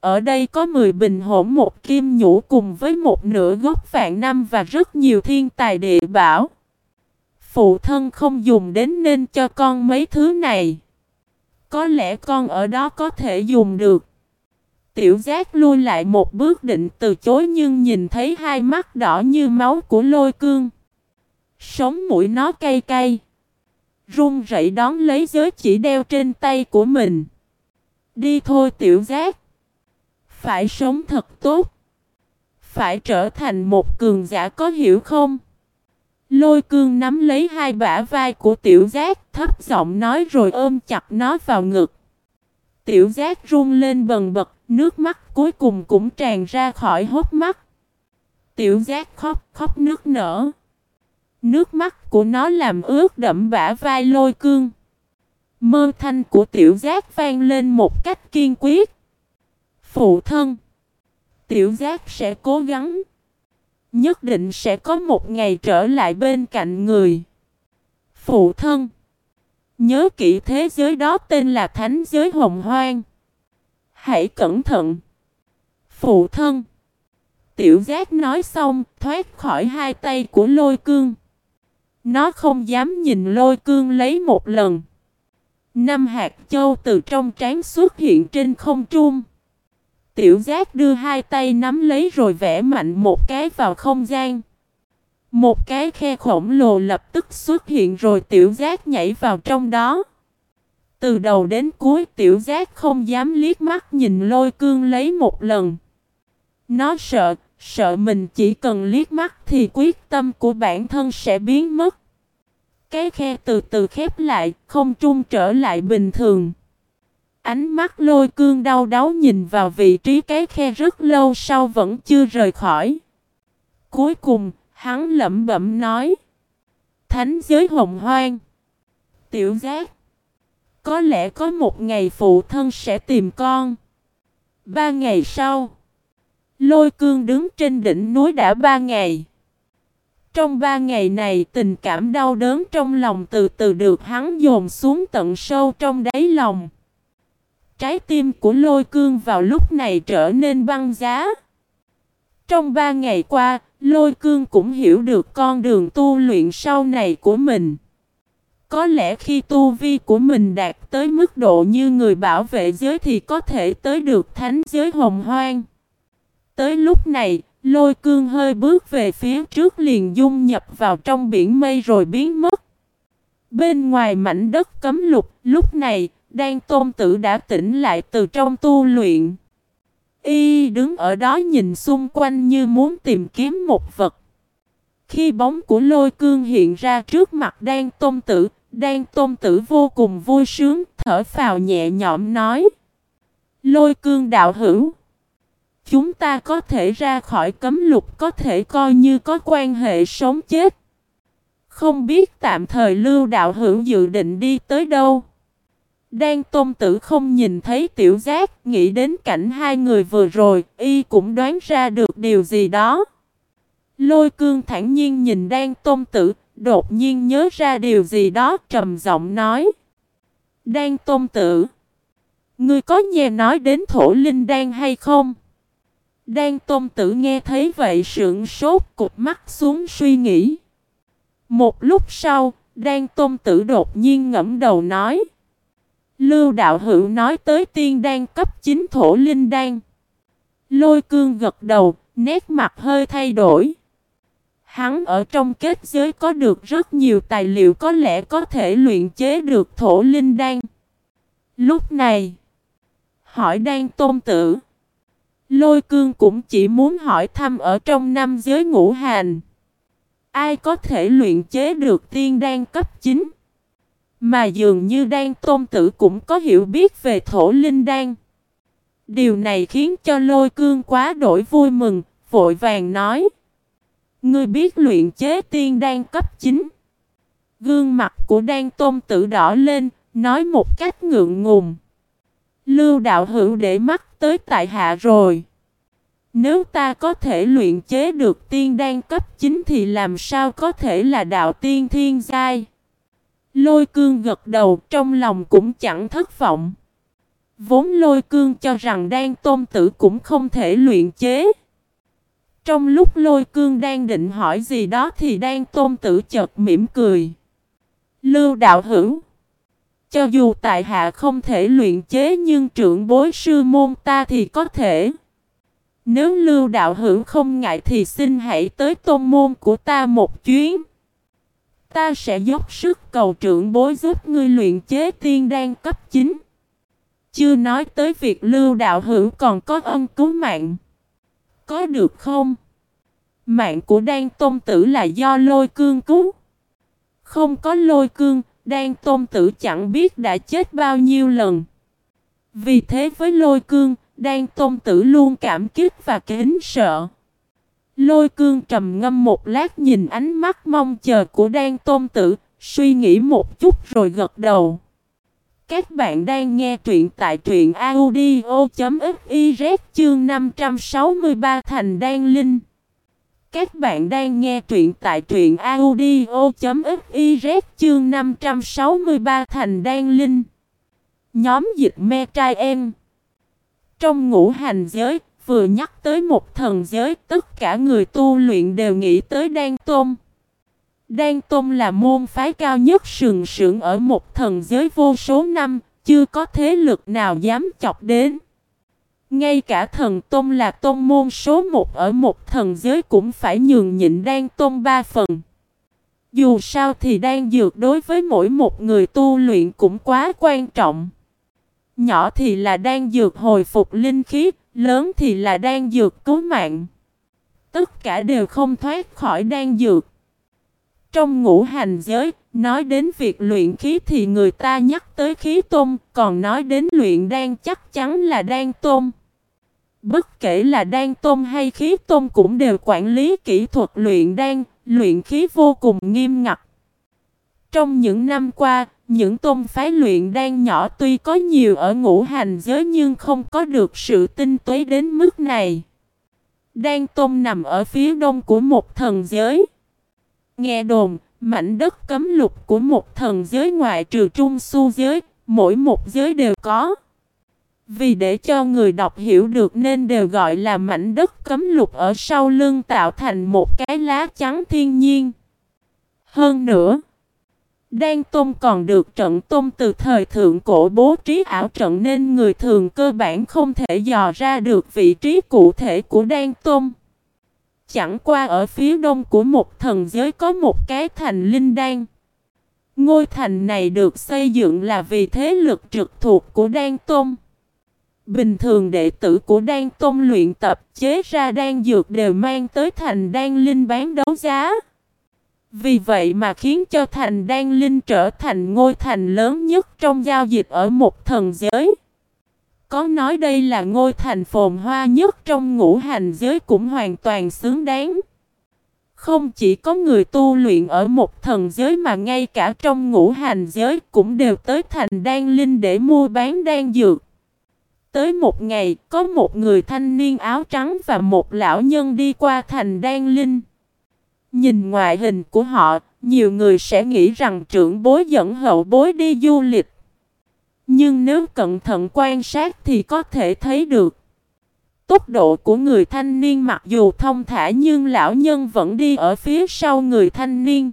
Ở đây có 10 bình hỗn một kim nhũ cùng với một nửa gốc vạn năm và rất nhiều thiên tài địa bảo. Phụ thân không dùng đến nên cho con mấy thứ này. Có lẽ con ở đó có thể dùng được. Tiểu giác lui lại một bước định từ chối nhưng nhìn thấy hai mắt đỏ như máu của lôi cương. Sống mũi nó cay cay. Run rẩy đón lấy giới chỉ đeo trên tay của mình. Đi thôi tiểu giác. Phải sống thật tốt. Phải trở thành một cường giả có hiểu không? Lôi cương nắm lấy hai bả vai của tiểu giác thấp giọng nói rồi ôm chặt nó vào ngực. Tiểu giác run lên bần bật, nước mắt cuối cùng cũng tràn ra khỏi hốc mắt. Tiểu giác khóc, khóc nước nở. Nước mắt của nó làm ướt đẫm bả vai lôi cương. Mơ thanh của tiểu giác vang lên một cách kiên quyết. Phụ thân. Tiểu giác sẽ cố gắng. Nhất định sẽ có một ngày trở lại bên cạnh người. Phụ thân. Nhớ kỹ thế giới đó tên là Thánh giới Hồng Hoang. Hãy cẩn thận. Phụ thân. Tiểu giác nói xong, thoát khỏi hai tay của lôi cương. Nó không dám nhìn lôi cương lấy một lần. Năm hạt châu từ trong trán xuất hiện trên không trung. Tiểu giác đưa hai tay nắm lấy rồi vẽ mạnh một cái vào không gian. Một cái khe khổng lồ lập tức xuất hiện rồi tiểu giác nhảy vào trong đó. Từ đầu đến cuối tiểu giác không dám liếc mắt nhìn lôi cương lấy một lần. Nó sợ, sợ mình chỉ cần liếc mắt thì quyết tâm của bản thân sẽ biến mất. Cái khe từ từ khép lại, không trung trở lại bình thường. Ánh mắt lôi cương đau đáu nhìn vào vị trí cái khe rất lâu sau vẫn chưa rời khỏi. Cuối cùng, hắn lẩm bẩm nói. Thánh giới hồng hoang. Tiểu giác. Có lẽ có một ngày phụ thân sẽ tìm con. Ba ngày sau. Lôi cương đứng trên đỉnh núi đã ba ngày. Trong ba ngày này tình cảm đau đớn trong lòng từ từ được hắn dồn xuống tận sâu trong đáy lòng. Trái tim của lôi cương vào lúc này trở nên băng giá. Trong ba ngày qua, lôi cương cũng hiểu được con đường tu luyện sau này của mình. Có lẽ khi tu vi của mình đạt tới mức độ như người bảo vệ giới thì có thể tới được thánh giới hồng hoang. Tới lúc này, lôi cương hơi bước về phía trước liền dung nhập vào trong biển mây rồi biến mất. Bên ngoài mảnh đất cấm lục, lúc này, đang tôn tử đã tỉnh lại từ trong tu luyện. Y đứng ở đó nhìn xung quanh như muốn tìm kiếm một vật. Khi bóng của lôi cương hiện ra trước mặt đang tôn tử, đan tôn tử vô cùng vui sướng, thở phào nhẹ nhõm nói. Lôi cương đạo hữu. Chúng ta có thể ra khỏi cấm lục có thể coi như có quan hệ sống chết. Không biết tạm thời lưu đạo hữu dự định đi tới đâu. Đan tôn tử không nhìn thấy tiểu giác, nghĩ đến cảnh hai người vừa rồi, y cũng đoán ra được điều gì đó. Lôi cương thản nhiên nhìn đan tôn tử, đột nhiên nhớ ra điều gì đó, trầm giọng nói. Đan tôn tử, ngươi có nghe nói đến thổ linh đan hay không? Đan tôn tử nghe thấy vậy sượng sốt cụt mắt xuống suy nghĩ. Một lúc sau, Đan tôn tử đột nhiên ngẫm đầu nói. Lưu đạo hữu nói tới tiên đan cấp 9 thổ linh đan. Lôi cương gật đầu, nét mặt hơi thay đổi. Hắn ở trong kết giới có được rất nhiều tài liệu có lẽ có thể luyện chế được thổ linh đan. Lúc này, hỏi đan tôn tử. Lôi cương cũng chỉ muốn hỏi thăm ở trong năm giới ngũ hành. Ai có thể luyện chế được tiên đan cấp 9? Mà dường như đan tôn tử cũng có hiểu biết về thổ linh đan. Điều này khiến cho lôi cương quá đổi vui mừng, vội vàng nói. Ngươi biết luyện chế tiên đan cấp 9. Gương mặt của đan tôn tử đỏ lên, nói một cách ngượng ngùng. Lưu đạo hữu để mắt tới tại hạ rồi. Nếu ta có thể luyện chế được tiên đan cấp 9 thì làm sao có thể là đạo tiên thiên giai? Lôi cương gật đầu trong lòng cũng chẳng thất vọng. Vốn lôi cương cho rằng đan tôn tử cũng không thể luyện chế. Trong lúc lôi cương đang định hỏi gì đó thì đang tôn tử chợt mỉm cười. Lưu đạo hữu. Cho dù tại hạ không thể luyện chế nhưng trưởng bối sư môn ta thì có thể. Nếu lưu đạo hữu không ngại thì xin hãy tới tôn môn của ta một chuyến. Ta sẽ dốc sức cầu trưởng bối giúp ngươi luyện chế tiên đan cấp 9. Chưa nói tới việc lưu đạo hữu còn có ân cứu mạng. Có được không? Mạng của đan tôn tử là do lôi cương cứu. Không có lôi cương, đan tôn tử chẳng biết đã chết bao nhiêu lần. Vì thế với lôi cương, đan tôn tử luôn cảm kích và kính sợ. Lôi cương trầm ngâm một lát nhìn ánh mắt mong chờ của đan tôn tử, suy nghĩ một chút rồi gật đầu. Các bạn đang nghe truyện tại truyện audio.fiz chương 563 thành đan linh. Các bạn đang nghe truyện tại truyện audio.fiz chương 563 thành đan linh. Nhóm dịch me trai em. Trong ngũ hành giới, vừa nhắc tới một thần giới, tất cả người tu luyện đều nghĩ tới Đan Tôn. Đan Tôn là môn phái cao nhất sừng sững ở một thần giới vô số năm, chưa có thế lực nào dám chọc đến. Ngay cả thần tôn là tôn môn số một ở một thần giới cũng phải nhường nhịn đan tôn ba phần. Dù sao thì đan dược đối với mỗi một người tu luyện cũng quá quan trọng. Nhỏ thì là đan dược hồi phục linh khí, lớn thì là đan dược cứu mạng. Tất cả đều không thoát khỏi đan dược. Trong ngũ hành giới, nói đến việc luyện khí thì người ta nhắc tới khí tôn, còn nói đến luyện đan chắc chắn là đan tôn. Bất kể là đan tôn hay khí tôn cũng đều quản lý kỹ thuật luyện đan, luyện khí vô cùng nghiêm ngặt. Trong những năm qua, những tôn phái luyện đan nhỏ tuy có nhiều ở ngũ hành giới nhưng không có được sự tinh túy đến mức này. Đan tôn nằm ở phía đông của một thần giới. Nghe đồn, mảnh đất cấm lục của một thần giới ngoại trừ trung su giới, mỗi một giới đều có. Vì để cho người đọc hiểu được nên đều gọi là mảnh đất cấm lục ở sau lưng tạo thành một cái lá trắng thiên nhiên. Hơn nữa, Đan Tôn còn được trận tôn từ thời thượng cổ bố trí ảo trận nên người thường cơ bản không thể dò ra được vị trí cụ thể của Đan Tôn. Chẳng qua ở phía đông của một thần giới có một cái thành linh đan. Ngôi thành này được xây dựng là vì thế lực trực thuộc của Đan Tôn. Bình thường đệ tử của Đan Tôn luyện tập chế ra đan dược đều mang tới thành đan linh bán đấu giá. Vì vậy mà khiến cho thành đan linh trở thành ngôi thành lớn nhất trong giao dịch ở một thần giới. Có nói đây là ngôi thành phồn hoa nhất trong ngũ hành giới cũng hoàn toàn xứng đáng. Không chỉ có người tu luyện ở một thần giới mà ngay cả trong ngũ hành giới cũng đều tới thành đan linh để mua bán đan dược. Tới một ngày, có một người thanh niên áo trắng và một lão nhân đi qua thành đan linh. Nhìn ngoại hình của họ, nhiều người sẽ nghĩ rằng trưởng bối dẫn hậu bối đi du lịch. Nhưng nếu cẩn thận quan sát thì có thể thấy được. Tốc độ của người thanh niên mặc dù thông thả nhưng lão nhân vẫn đi ở phía sau người thanh niên.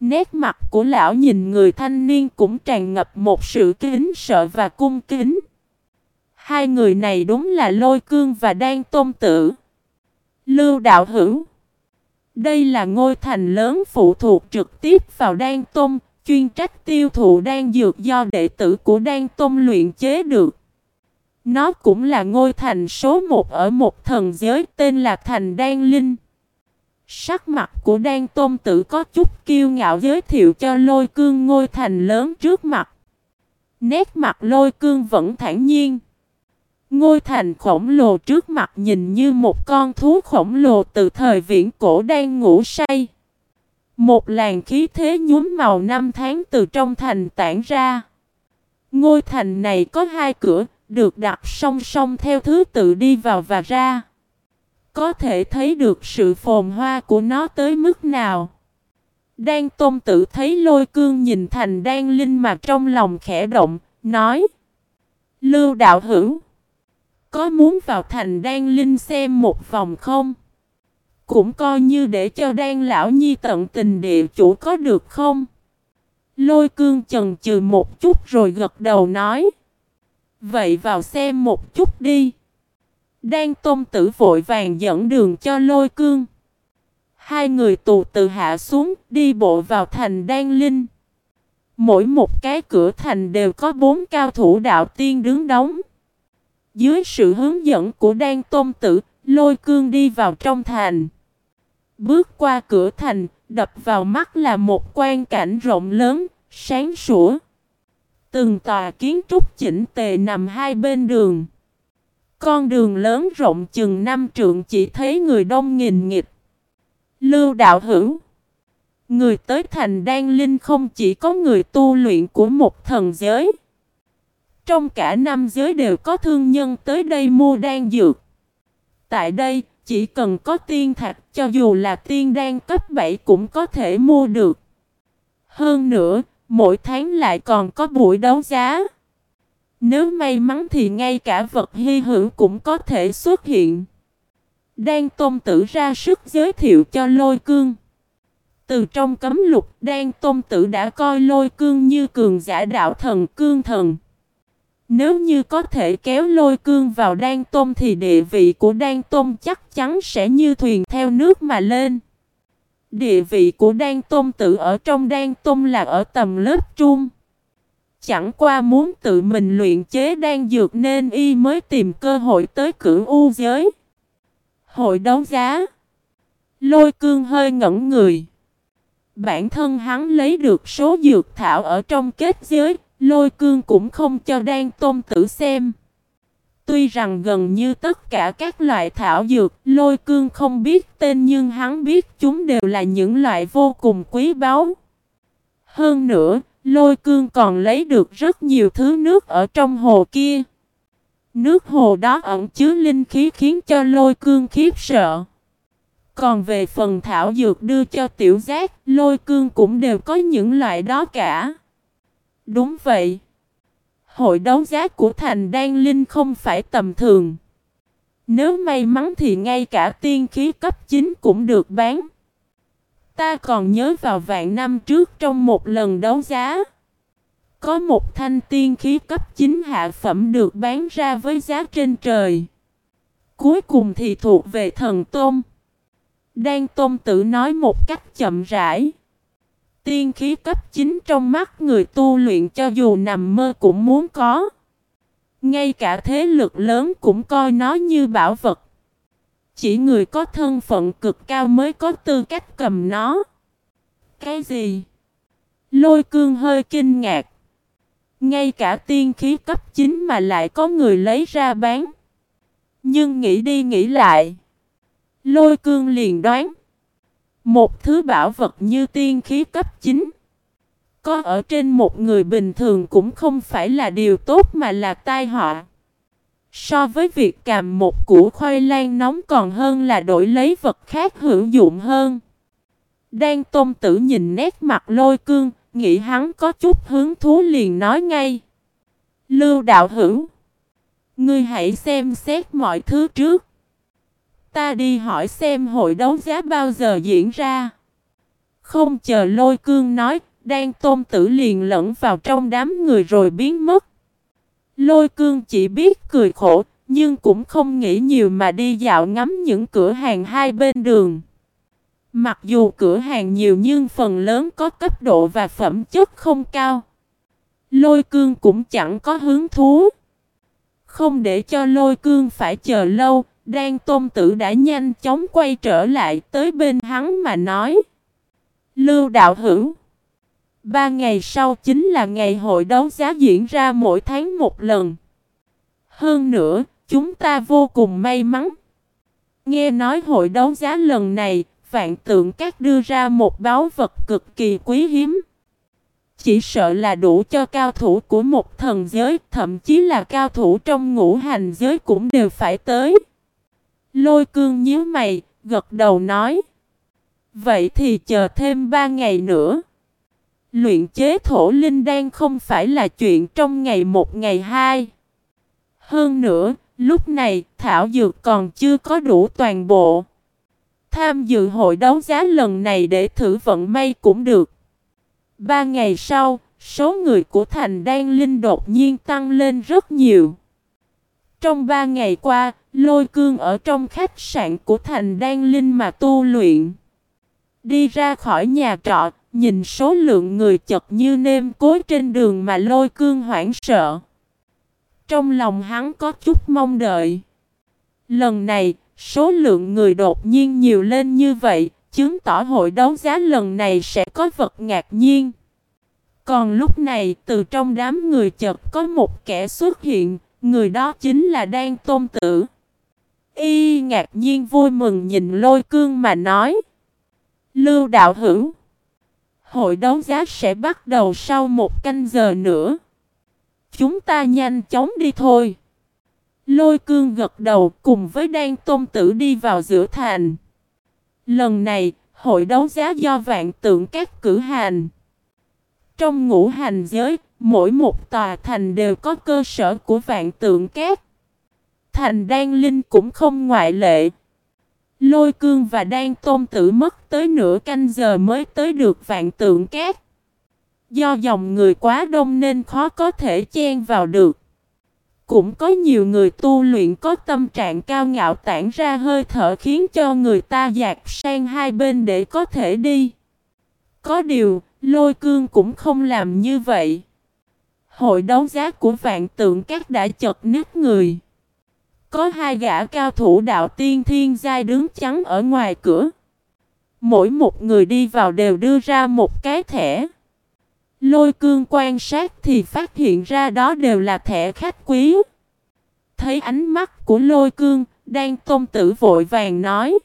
Nét mặt của lão nhìn người thanh niên cũng tràn ngập một sự kính sợ và cung kính. Hai người này đúng là lôi cương và đan tôn tử. Lưu đạo hữu. Đây là ngôi thành lớn phụ thuộc trực tiếp vào đan tôn, chuyên trách tiêu thụ đan dược do đệ tử của đan tôn luyện chế được. Nó cũng là ngôi thành số một ở một thần giới tên là thành đan linh. Sắc mặt của đan tôn tử có chút kiêu ngạo giới thiệu cho lôi cương ngôi thành lớn trước mặt. Nét mặt lôi cương vẫn thản nhiên. Ngôi thành khổng lồ trước mặt nhìn như một con thú khổng lồ từ thời viễn cổ đang ngủ say. Một làn khí thế nhuốm màu năm tháng từ trong thành tản ra. Ngôi thành này có hai cửa, được đặt song song theo thứ tự đi vào và ra. Có thể thấy được sự phồn hoa của nó tới mức nào. Đan Tôn tự thấy lôi cương nhìn thành đan linh mà trong lòng khẽ động, nói Lưu đạo hữu có muốn vào thành đan linh xem một vòng không? Cũng coi như để cho đan lão nhi tận tình địa chủ có được không? Lôi cương chần chừ một chút rồi gật đầu nói. Vậy vào xem một chút đi. Đan tôn tử vội vàng dẫn đường cho lôi cương. Hai người tù từ hạ xuống đi bộ vào thành đan linh. Mỗi một cái cửa thành đều có bốn cao thủ đạo tiên đứng đóng. Dưới sự hướng dẫn của Đan Tôn Tử, lôi cương đi vào trong thành. Bước qua cửa thành, đập vào mắt là một quan cảnh rộng lớn, sáng sủa. Từng tòa kiến trúc chỉnh tề nằm hai bên đường. Con đường lớn rộng chừng năm trượng chỉ thấy người đông nghìn nghịch. Lưu đạo hữu. Người tới thành Đan Linh không chỉ có người tu luyện của một thần giới. Trong cả năm giới đều có thương nhân tới đây mua đan dược. Tại đây, chỉ cần có tiên thạch cho dù là tiên đan cấp 7 cũng có thể mua được. Hơn nữa, mỗi tháng lại còn có buổi đấu giá. Nếu may mắn thì ngay cả vật hy hữu cũng có thể xuất hiện. Đan Tôn Tử ra sức giới thiệu cho lôi cương. Từ trong cấm lục, Đan Tôn Tử đã coi lôi cương như cường giả đạo thần cương thần. Nếu như có thể kéo lôi cương vào đan tôm thì địa vị của đan tôm chắc chắn sẽ như thuyền theo nước mà lên. Địa vị của đan tôm tự ở trong đan tôm là ở tầm lớp trung. Chẳng qua muốn tự mình luyện chế đan dược nên y mới tìm cơ hội tới cửu u giới. Hội đấu giá. Lôi cương hơi ngẩn người. Bản thân hắn lấy được số dược thảo ở trong kết giới, lôi cương cũng không cho đan tôn tử xem. Tuy rằng gần như tất cả các loại thảo dược, lôi cương không biết tên nhưng hắn biết chúng đều là những loại vô cùng quý báu. Hơn nữa, lôi cương còn lấy được rất nhiều thứ nước ở trong hồ kia. Nước hồ đó ẩn chứa linh khí khiến cho lôi cương khiếp sợ. Còn về phần thảo dược đưa cho tiểu giác, lôi cương cũng đều có những loại đó cả. Đúng vậy. Hội đấu giá của thành đan linh không phải tầm thường. Nếu may mắn thì ngay cả tiên khí cấp 9 cũng được bán. Ta còn nhớ vào vạn năm trước trong một lần đấu giá. Có một thanh tiên khí cấp 9 hạ phẩm được bán ra với giá trên trời. Cuối cùng thì thuộc về thần Tôn. Đan Tôn tự nói một cách chậm rãi. Tiên khí cấp 9 trong mắt người tu luyện cho dù nằm mơ cũng muốn có. Ngay cả thế lực lớn cũng coi nó như bảo vật. Chỉ người có thân phận cực cao mới có tư cách cầm nó. Cái gì? Lôi cương hơi kinh ngạc. Ngay cả tiên khí cấp 9 mà lại có người lấy ra bán. Nhưng nghĩ đi nghĩ lại. Lôi cương liền đoán. Một thứ bảo vật như tiên khí cấp 9. Có ở trên một người bình thường cũng không phải là điều tốt mà là tai họa. So với việc cầm một củ khoai lang nóng còn hơn là đổi lấy vật khác hữu dụng hơn. Đang tôn tử nhìn nét mặt lôi cương, nghĩ hắn có chút hứng thú liền nói ngay. Lưu đạo hữu. Ngươi hãy xem xét mọi thứ trước. Ta đi hỏi xem hội đấu giá bao giờ diễn ra. Không chờ lôi cương nói, đang tôn tử liền lẫn vào trong đám người rồi biến mất. Lôi cương chỉ biết cười khổ, nhưng cũng không nghĩ nhiều mà đi dạo ngắm những cửa hàng hai bên đường. Mặc dù cửa hàng nhiều nhưng phần lớn có cấp độ và phẩm chất không cao. Lôi cương cũng chẳng có hứng thú. Không để cho lôi cương phải chờ lâu, Đan Tôn Tử đã nhanh chóng quay trở lại tới bên hắn mà nói. Lưu đạo hữu. Ba ngày sau chính là ngày hội đấu giá diễn ra mỗi tháng một lần. Hơn nữa, chúng ta vô cùng may mắn. Nghe nói hội đấu giá lần này, vạn tượng các đưa ra một báu vật cực kỳ quý hiếm. Chỉ sợ là đủ cho cao thủ của một thần giới, thậm chí là cao thủ trong ngũ hành giới cũng đều phải tới. Lôi cương nhíu mày, gật đầu nói. Vậy thì chờ thêm ba ngày nữa. Luyện chế thổ linh đan không phải là chuyện trong ngày một ngày hai. Hơn nữa, lúc này thảo dược còn chưa có đủ toàn bộ. Tham dự hội đấu giá lần này để thử vận may cũng được. Ba ngày sau, số người của thành đan linh đột nhiên tăng lên rất nhiều. Trong ba ngày qua, lôi cương ở trong khách sạn của thành đan linh mà tu luyện. Đi ra khỏi nhà trọ, nhìn số lượng người chật như nêm cối trên đường mà lôi cương hoảng sợ. Trong lòng hắn có chút mong đợi. Lần này, số lượng người đột nhiên nhiều lên như vậy, chứng tỏ hội đấu giá lần này sẽ có vật ngạc nhiên. Còn lúc này, từ trong đám người chật có một kẻ xuất hiện, người đó chính là Đan Tôn Tử. Y ngạc nhiên vui mừng nhìn lôi cương mà nói. Lưu đạo hữu. Hội đấu giá sẽ bắt đầu sau một canh giờ nữa. Chúng ta nhanh chóng đi thôi. Lôi cương gật đầu cùng với đan tôn tử đi vào giữa thành. Lần này, hội đấu giá do vạn tượng các cử hành. Trong ngũ hành giới, mỗi một tòa thành đều có cơ sở của vạn tượng các. Thành đan linh cũng không ngoại lệ. Lôi cương và đan tôn tử mất tới nửa canh giờ mới tới được vạn tượng cát. Do dòng người quá đông nên khó có thể chen vào được. cũng có nhiều người tu luyện có tâm trạng cao ngạo tản ra hơi thở khiến cho người ta dạt sang hai bên để có thể đi. Có điều, lôi cương cũng không làm như vậy. Hội đấu giá của vạn tượng các đã chật nứt người. Có hai gã cao thủ đạo tiên thiên giai đứng chắn ở ngoài cửa. Mỗi một người đi vào đều đưa ra một cái thẻ. Lôi cương quan sát thì phát hiện ra đó đều là thẻ khách quý. Thấy ánh mắt của lôi cương, đang tôn tử vội vàng nói.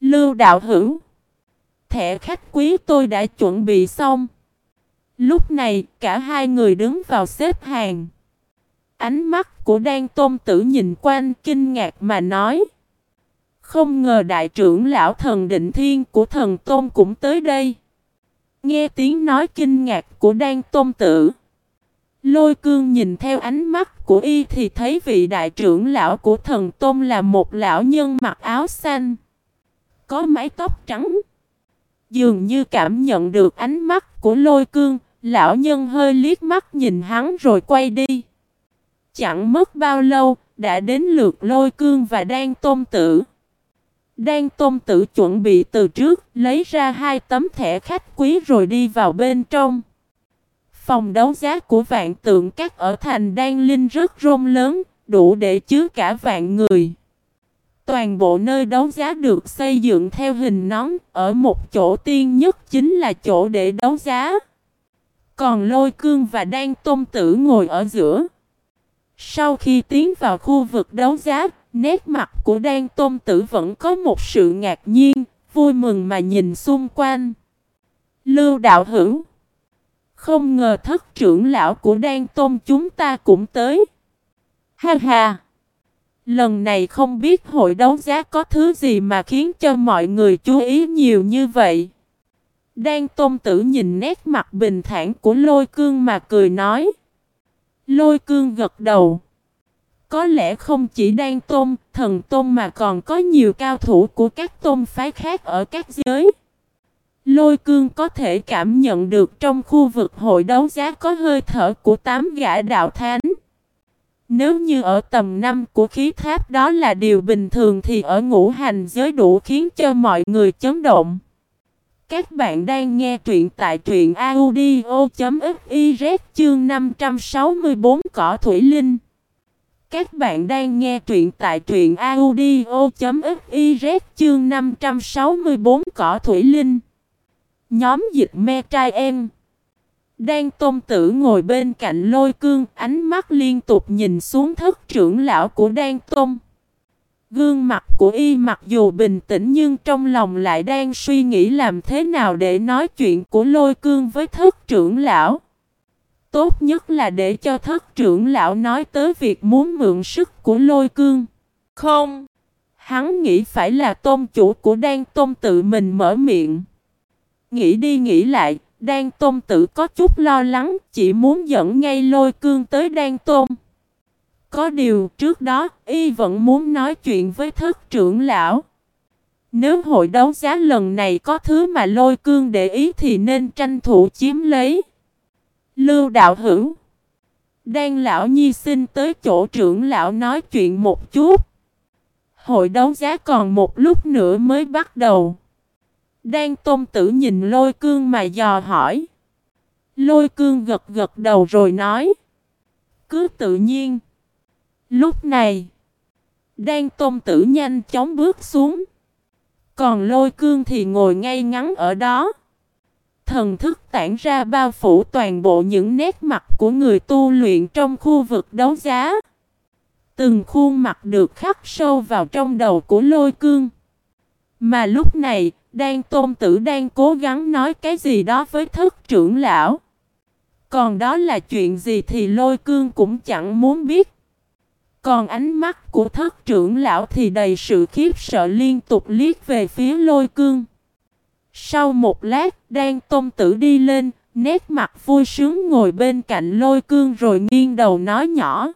Lưu đạo hữu. Thẻ khách quý tôi đã chuẩn bị xong. Lúc này, cả hai người đứng vào xếp hàng. Ánh mắt của Đan Tôn Tử nhìn quanh kinh ngạc mà nói. Không ngờ đại trưởng lão thần định thiên của thần Tôn cũng tới đây. Nghe tiếng nói kinh ngạc của Đan Tôn Tử. Lôi cương nhìn theo ánh mắt của y thì thấy vị đại trưởng lão của thần Tôn là một lão nhân mặc áo xanh. Có mái tóc trắng. Dường như cảm nhận được ánh mắt của lôi cương, lão nhân hơi liếc mắt nhìn hắn rồi quay đi. Chẳng mất bao lâu, đã đến lượt lôi cương và đan tôn tử. Đan tôn tử chuẩn bị từ trước, lấy ra hai tấm thẻ khách quý rồi đi vào bên trong. Phòng đấu giá của vạn tượng các ở thành đan linh rất rôm lớn, đủ để chứa cả vạn người. Toàn bộ nơi đấu giá được xây dựng theo hình nón, ở một chỗ tiên nhất chính là chỗ để đấu giá. Còn lôi cương và đan tôn tử ngồi ở giữa. Sau khi tiến vào khu vực đấu giá, nét mặt của Đan Tôn Tử vẫn có một sự ngạc nhiên, vui mừng mà nhìn xung quanh. Lưu đạo hữu Không ngờ thất trưởng lão của Đan Tôn chúng ta cũng tới. Ha ha! Lần này không biết hội đấu giá có thứ gì mà khiến cho mọi người chú ý nhiều như vậy. Đan Tôn Tử nhìn nét mặt bình thản của lôi cương mà cười nói. Lôi cương gật đầu. Có lẽ không chỉ đang tôn, thần tôn mà còn có nhiều cao thủ của các tôn phái khác ở các giới. Lôi cương có thể cảm nhận được trong khu vực hội đấu giá có hơi thở của tám gã đạo thánh. Nếu như ở tầm năm của khí tháp đó là điều bình thường thì ở ngũ hành giới đủ khiến cho mọi người chấn động. Các bạn đang nghe truyện tại truyện audio.fiz chương 564 cỏ thủy linh. Các bạn đang nghe truyện tại truyện audio.fiz chương 564 cỏ thủy linh. Nhóm dịch me trai em. Đang tôn tử ngồi bên cạnh lôi cương, ánh mắt liên tục nhìn xuống thất trưởng lão của Đan Tôn. Gương mặt của y mặc dù bình tĩnh nhưng trong lòng lại đang suy nghĩ làm thế nào để nói chuyện của lôi cương với thất trưởng lão. Tốt nhất là để cho thất trưởng lão nói tới việc muốn mượn sức của lôi cương. Không! Hắn nghĩ phải là tôn chủ của đan tôn tự mình mở miệng. Nghĩ đi nghĩ lại, đan tôn tự có chút lo lắng, chỉ muốn dẫn ngay lôi cương tới đan tôn. Có điều trước đó, y vẫn muốn nói chuyện với thất trưởng lão. Nếu hội đấu giá lần này có thứ mà lôi cương để ý thì nên tranh thủ chiếm lấy. Lưu đạo hữu. Đang lão nhi xin tới chỗ trưởng lão nói chuyện một chút. Hội đấu giá còn một lúc nữa mới bắt đầu. Đang tôn tử nhìn lôi cương mà dò hỏi. Lôi cương gật gật đầu rồi nói. Cứ tự nhiên. Lúc này. Đang tôn tử nhanh chóng bước xuống. Còn lôi cương thì ngồi ngay ngắn ở đó thần thức tản ra bao phủ toàn bộ những nét mặt của người tu luyện trong khu vực đấu giá. Từng khuôn mặt được khắc sâu vào trong đầu của lôi cương. Mà lúc này, đang tôn tử đang cố gắng nói cái gì đó với thất trưởng lão. Còn đó là chuyện gì thì lôi cương cũng chẳng muốn biết. Còn ánh mắt của thất trưởng lão thì đầy sự khiếp sợ liên tục liếc về phía lôi cương. Sau một lát, đang tôn tử đi lên, nét mặt vui sướng ngồi bên cạnh lôi cương rồi nghiêng đầu nói nhỏ.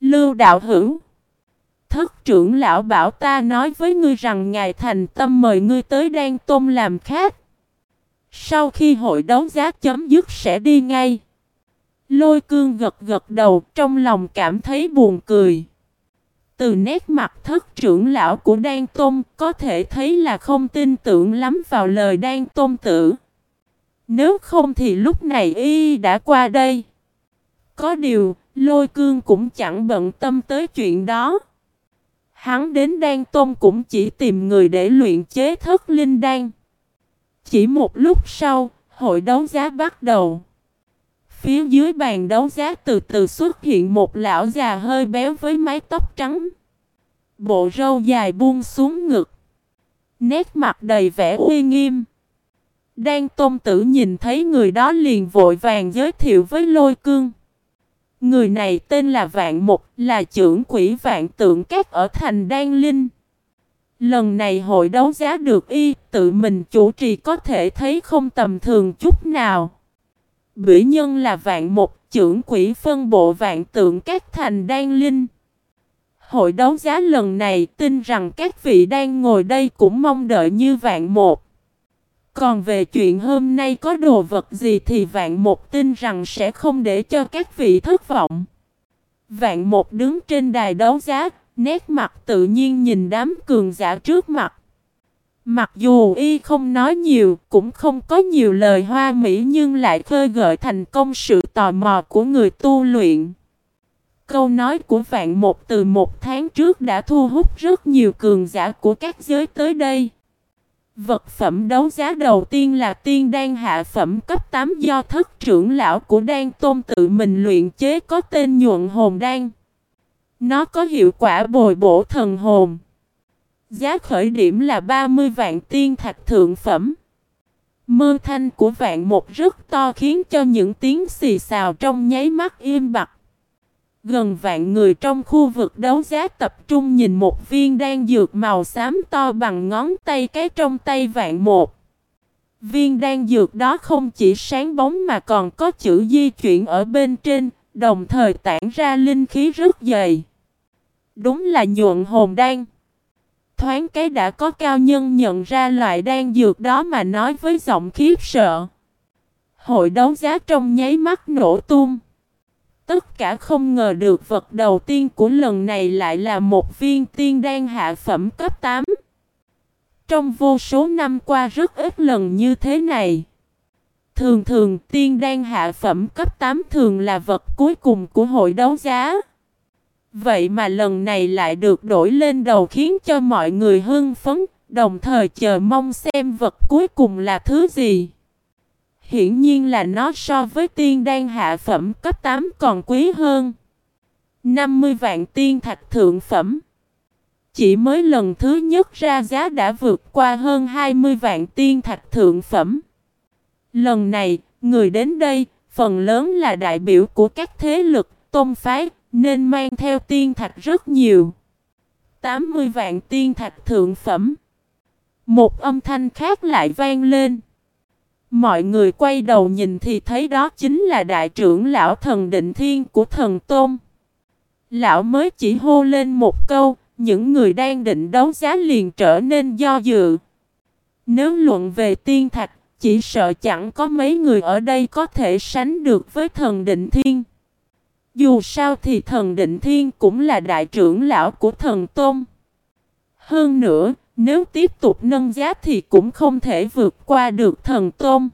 Lưu đạo hữu. Thất trưởng lão bảo ta nói với ngươi rằng ngài thành tâm mời ngươi tới đan tôn làm khách. Sau khi hội đấu giá chấm dứt sẽ đi ngay. Lôi cương gật gật đầu trong lòng cảm thấy buồn cười. Từ nét mặt thất trưởng lão của Đan Tôn có thể thấy là không tin tưởng lắm vào lời Đan Tôn tử. Nếu không thì lúc này y đã qua đây. Có điều, lôi cương cũng chẳng bận tâm tới chuyện đó. Hắn đến Đan Tôn cũng chỉ tìm người để luyện chế thất linh đan. Chỉ một lúc sau, hội đấu giá bắt đầu. Phía dưới bàn đấu giá từ từ xuất hiện một lão già hơi béo với mái tóc trắng. Bộ râu dài buông xuống ngực. Nét mặt đầy vẻ uy nghiêm. Đan tôn tử nhìn thấy người đó liền vội vàng giới thiệu với lôi cương. Người này tên là Vạn Mục, là trưởng quỹ vạn tượng các ở thành Đan Linh. Lần này hội đấu giá được y, tự mình chủ trì có thể thấy không tầm thường chút nào. Bỉ nhân là Vạn một trưởng quỹ phân bộ vạn tượng các thành Đan Linh. Hội đấu giá lần này tin rằng các vị đang ngồi đây cũng mong đợi như Vạn Một. Còn về chuyện hôm nay có đồ vật gì thì vạn một tin rằng sẽ không để cho các vị thất vọng. Vạn một đứng trên đài đấu giá, nét mặt tự nhiên nhìn đám cường giả trước mặt. Mặc dù y không nói nhiều, cũng không có nhiều lời hoa mỹ nhưng lại khơi gợi thành công sự tò mò của người tu luyện. Câu nói của vạn một từ một tháng trước đã thu hút rất nhiều cường giả của các giới tới đây. Vật phẩm đấu giá đầu tiên là tiên đan hạ phẩm cấp 8 do thất trưởng lão của đan tôn tự mình luyện chế có tên nhuận hồn đan. Nó có hiệu quả bồi bổ thần hồn. Giá khởi điểm là 30 vạn tiên thạch thượng phẩm. mưa thanh của vạn một rất to khiến cho những tiếng xì xào trong nháy mắt im bặt. Gần vạn người trong khu vực đấu giá tập trung nhìn một viên đan dược màu xám to bằng ngón tay cái trong tay vạn một. Viên đan dược đó không chỉ sáng bóng mà còn có chữ di chuyển ở bên trên, đồng thời tản ra linh khí rất dày. Đúng là nhuận hồn đan. Thoáng cái đã có cao nhân nhận ra loại đan dược đó mà nói với giọng khiếp sợ. Hội đấu giá trong nháy mắt nổ tung. Tất cả không ngờ được vật đầu tiên của lần này lại là một viên tiên đan hạ phẩm cấp 8. Trong vô số năm qua rất ít lần như thế này. Thường thường, tiên đan hạ phẩm cấp 8 thường là vật cuối cùng của hội đấu giá. Vậy mà lần này lại được đổi lên đầu khiến cho mọi người hưng phấn, đồng thời chờ mong xem vật cuối cùng là thứ gì. Hiển nhiên là nó so với tiên đan hạ phẩm cấp 8 còn quý hơn. 50 vạn tiên thạch thượng phẩm. Chỉ mới lần thứ nhất ra giá đã vượt qua hơn 20 vạn tiên thạch thượng phẩm. Lần này, người đến đây, phần lớn là đại biểu của các thế lực, tôn phái, nên mang theo tiên thạch rất nhiều. 80 vạn tiên thạch thượng phẩm. Một âm thanh khác lại vang lên. Mọi người quay đầu nhìn thì thấy đó chính là đại trưởng lão thần định thiên của thần Tôn. Lão mới chỉ hô lên một câu, những người đang định đấu giá liền trở nên do dự. Nếu luận về tiên thạch, chỉ sợ chẳng có mấy người ở đây có thể sánh được với thần định thiên. Dù sao thì thần định thiên cũng là đại trưởng lão của thần Tôn. Hơn nữa, nếu tiếp tục nâng giá thì cũng không thể vượt qua được thần tôn.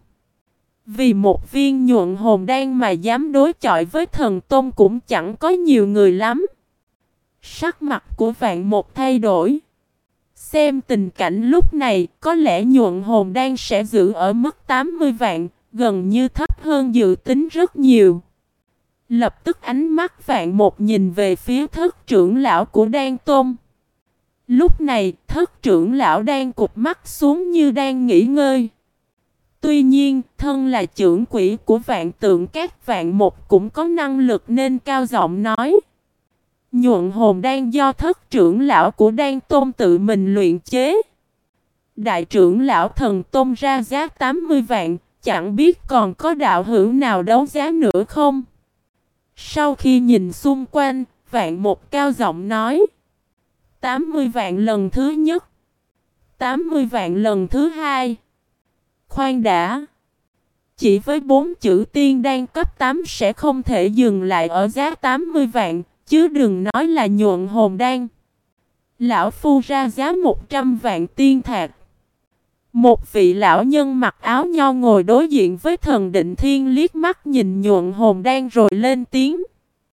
Vì một viên nhuận hồn đan mà dám đối chọi với thần tôn cũng chẳng có nhiều người lắm. Sắc mặt của vạn một thay đổi. Xem tình cảnh lúc này, có lẽ nhuận hồn đan sẽ giữ ở mức 80 vạn, gần như thấp hơn dự tính rất nhiều. Lập tức ánh mắt vạn một nhìn về phía thất trưởng lão của đan tôn. Lúc này, thất trưởng lão đang cụp mắt xuống như đang nghỉ ngơi. Tuy nhiên, thân là trưởng quỷ của vạn tượng các vạn một cũng có năng lực nên cao giọng nói. Nhuận hồn đang do thất trưởng lão của đan tôn tự mình luyện chế. Đại trưởng lão thần tôn ra giá 80 vạn, chẳng biết còn có đạo hữu nào đấu giá nữa không? Sau khi nhìn xung quanh, vạn một cao giọng nói. 80 vạn lần thứ nhất. 80 vạn lần thứ hai. Khoan đã. Chỉ với bốn chữ tiên đang cấp 8 sẽ không thể dừng lại ở giá 80 vạn, chứ đừng nói là nhuận hồn đan. Lão Phu ra giá 100 vạn tiên thạc. Một vị lão nhân mặc áo nho ngồi đối diện với thần định thiên liếc mắt nhìn nhuận hồn đang rồi lên tiếng.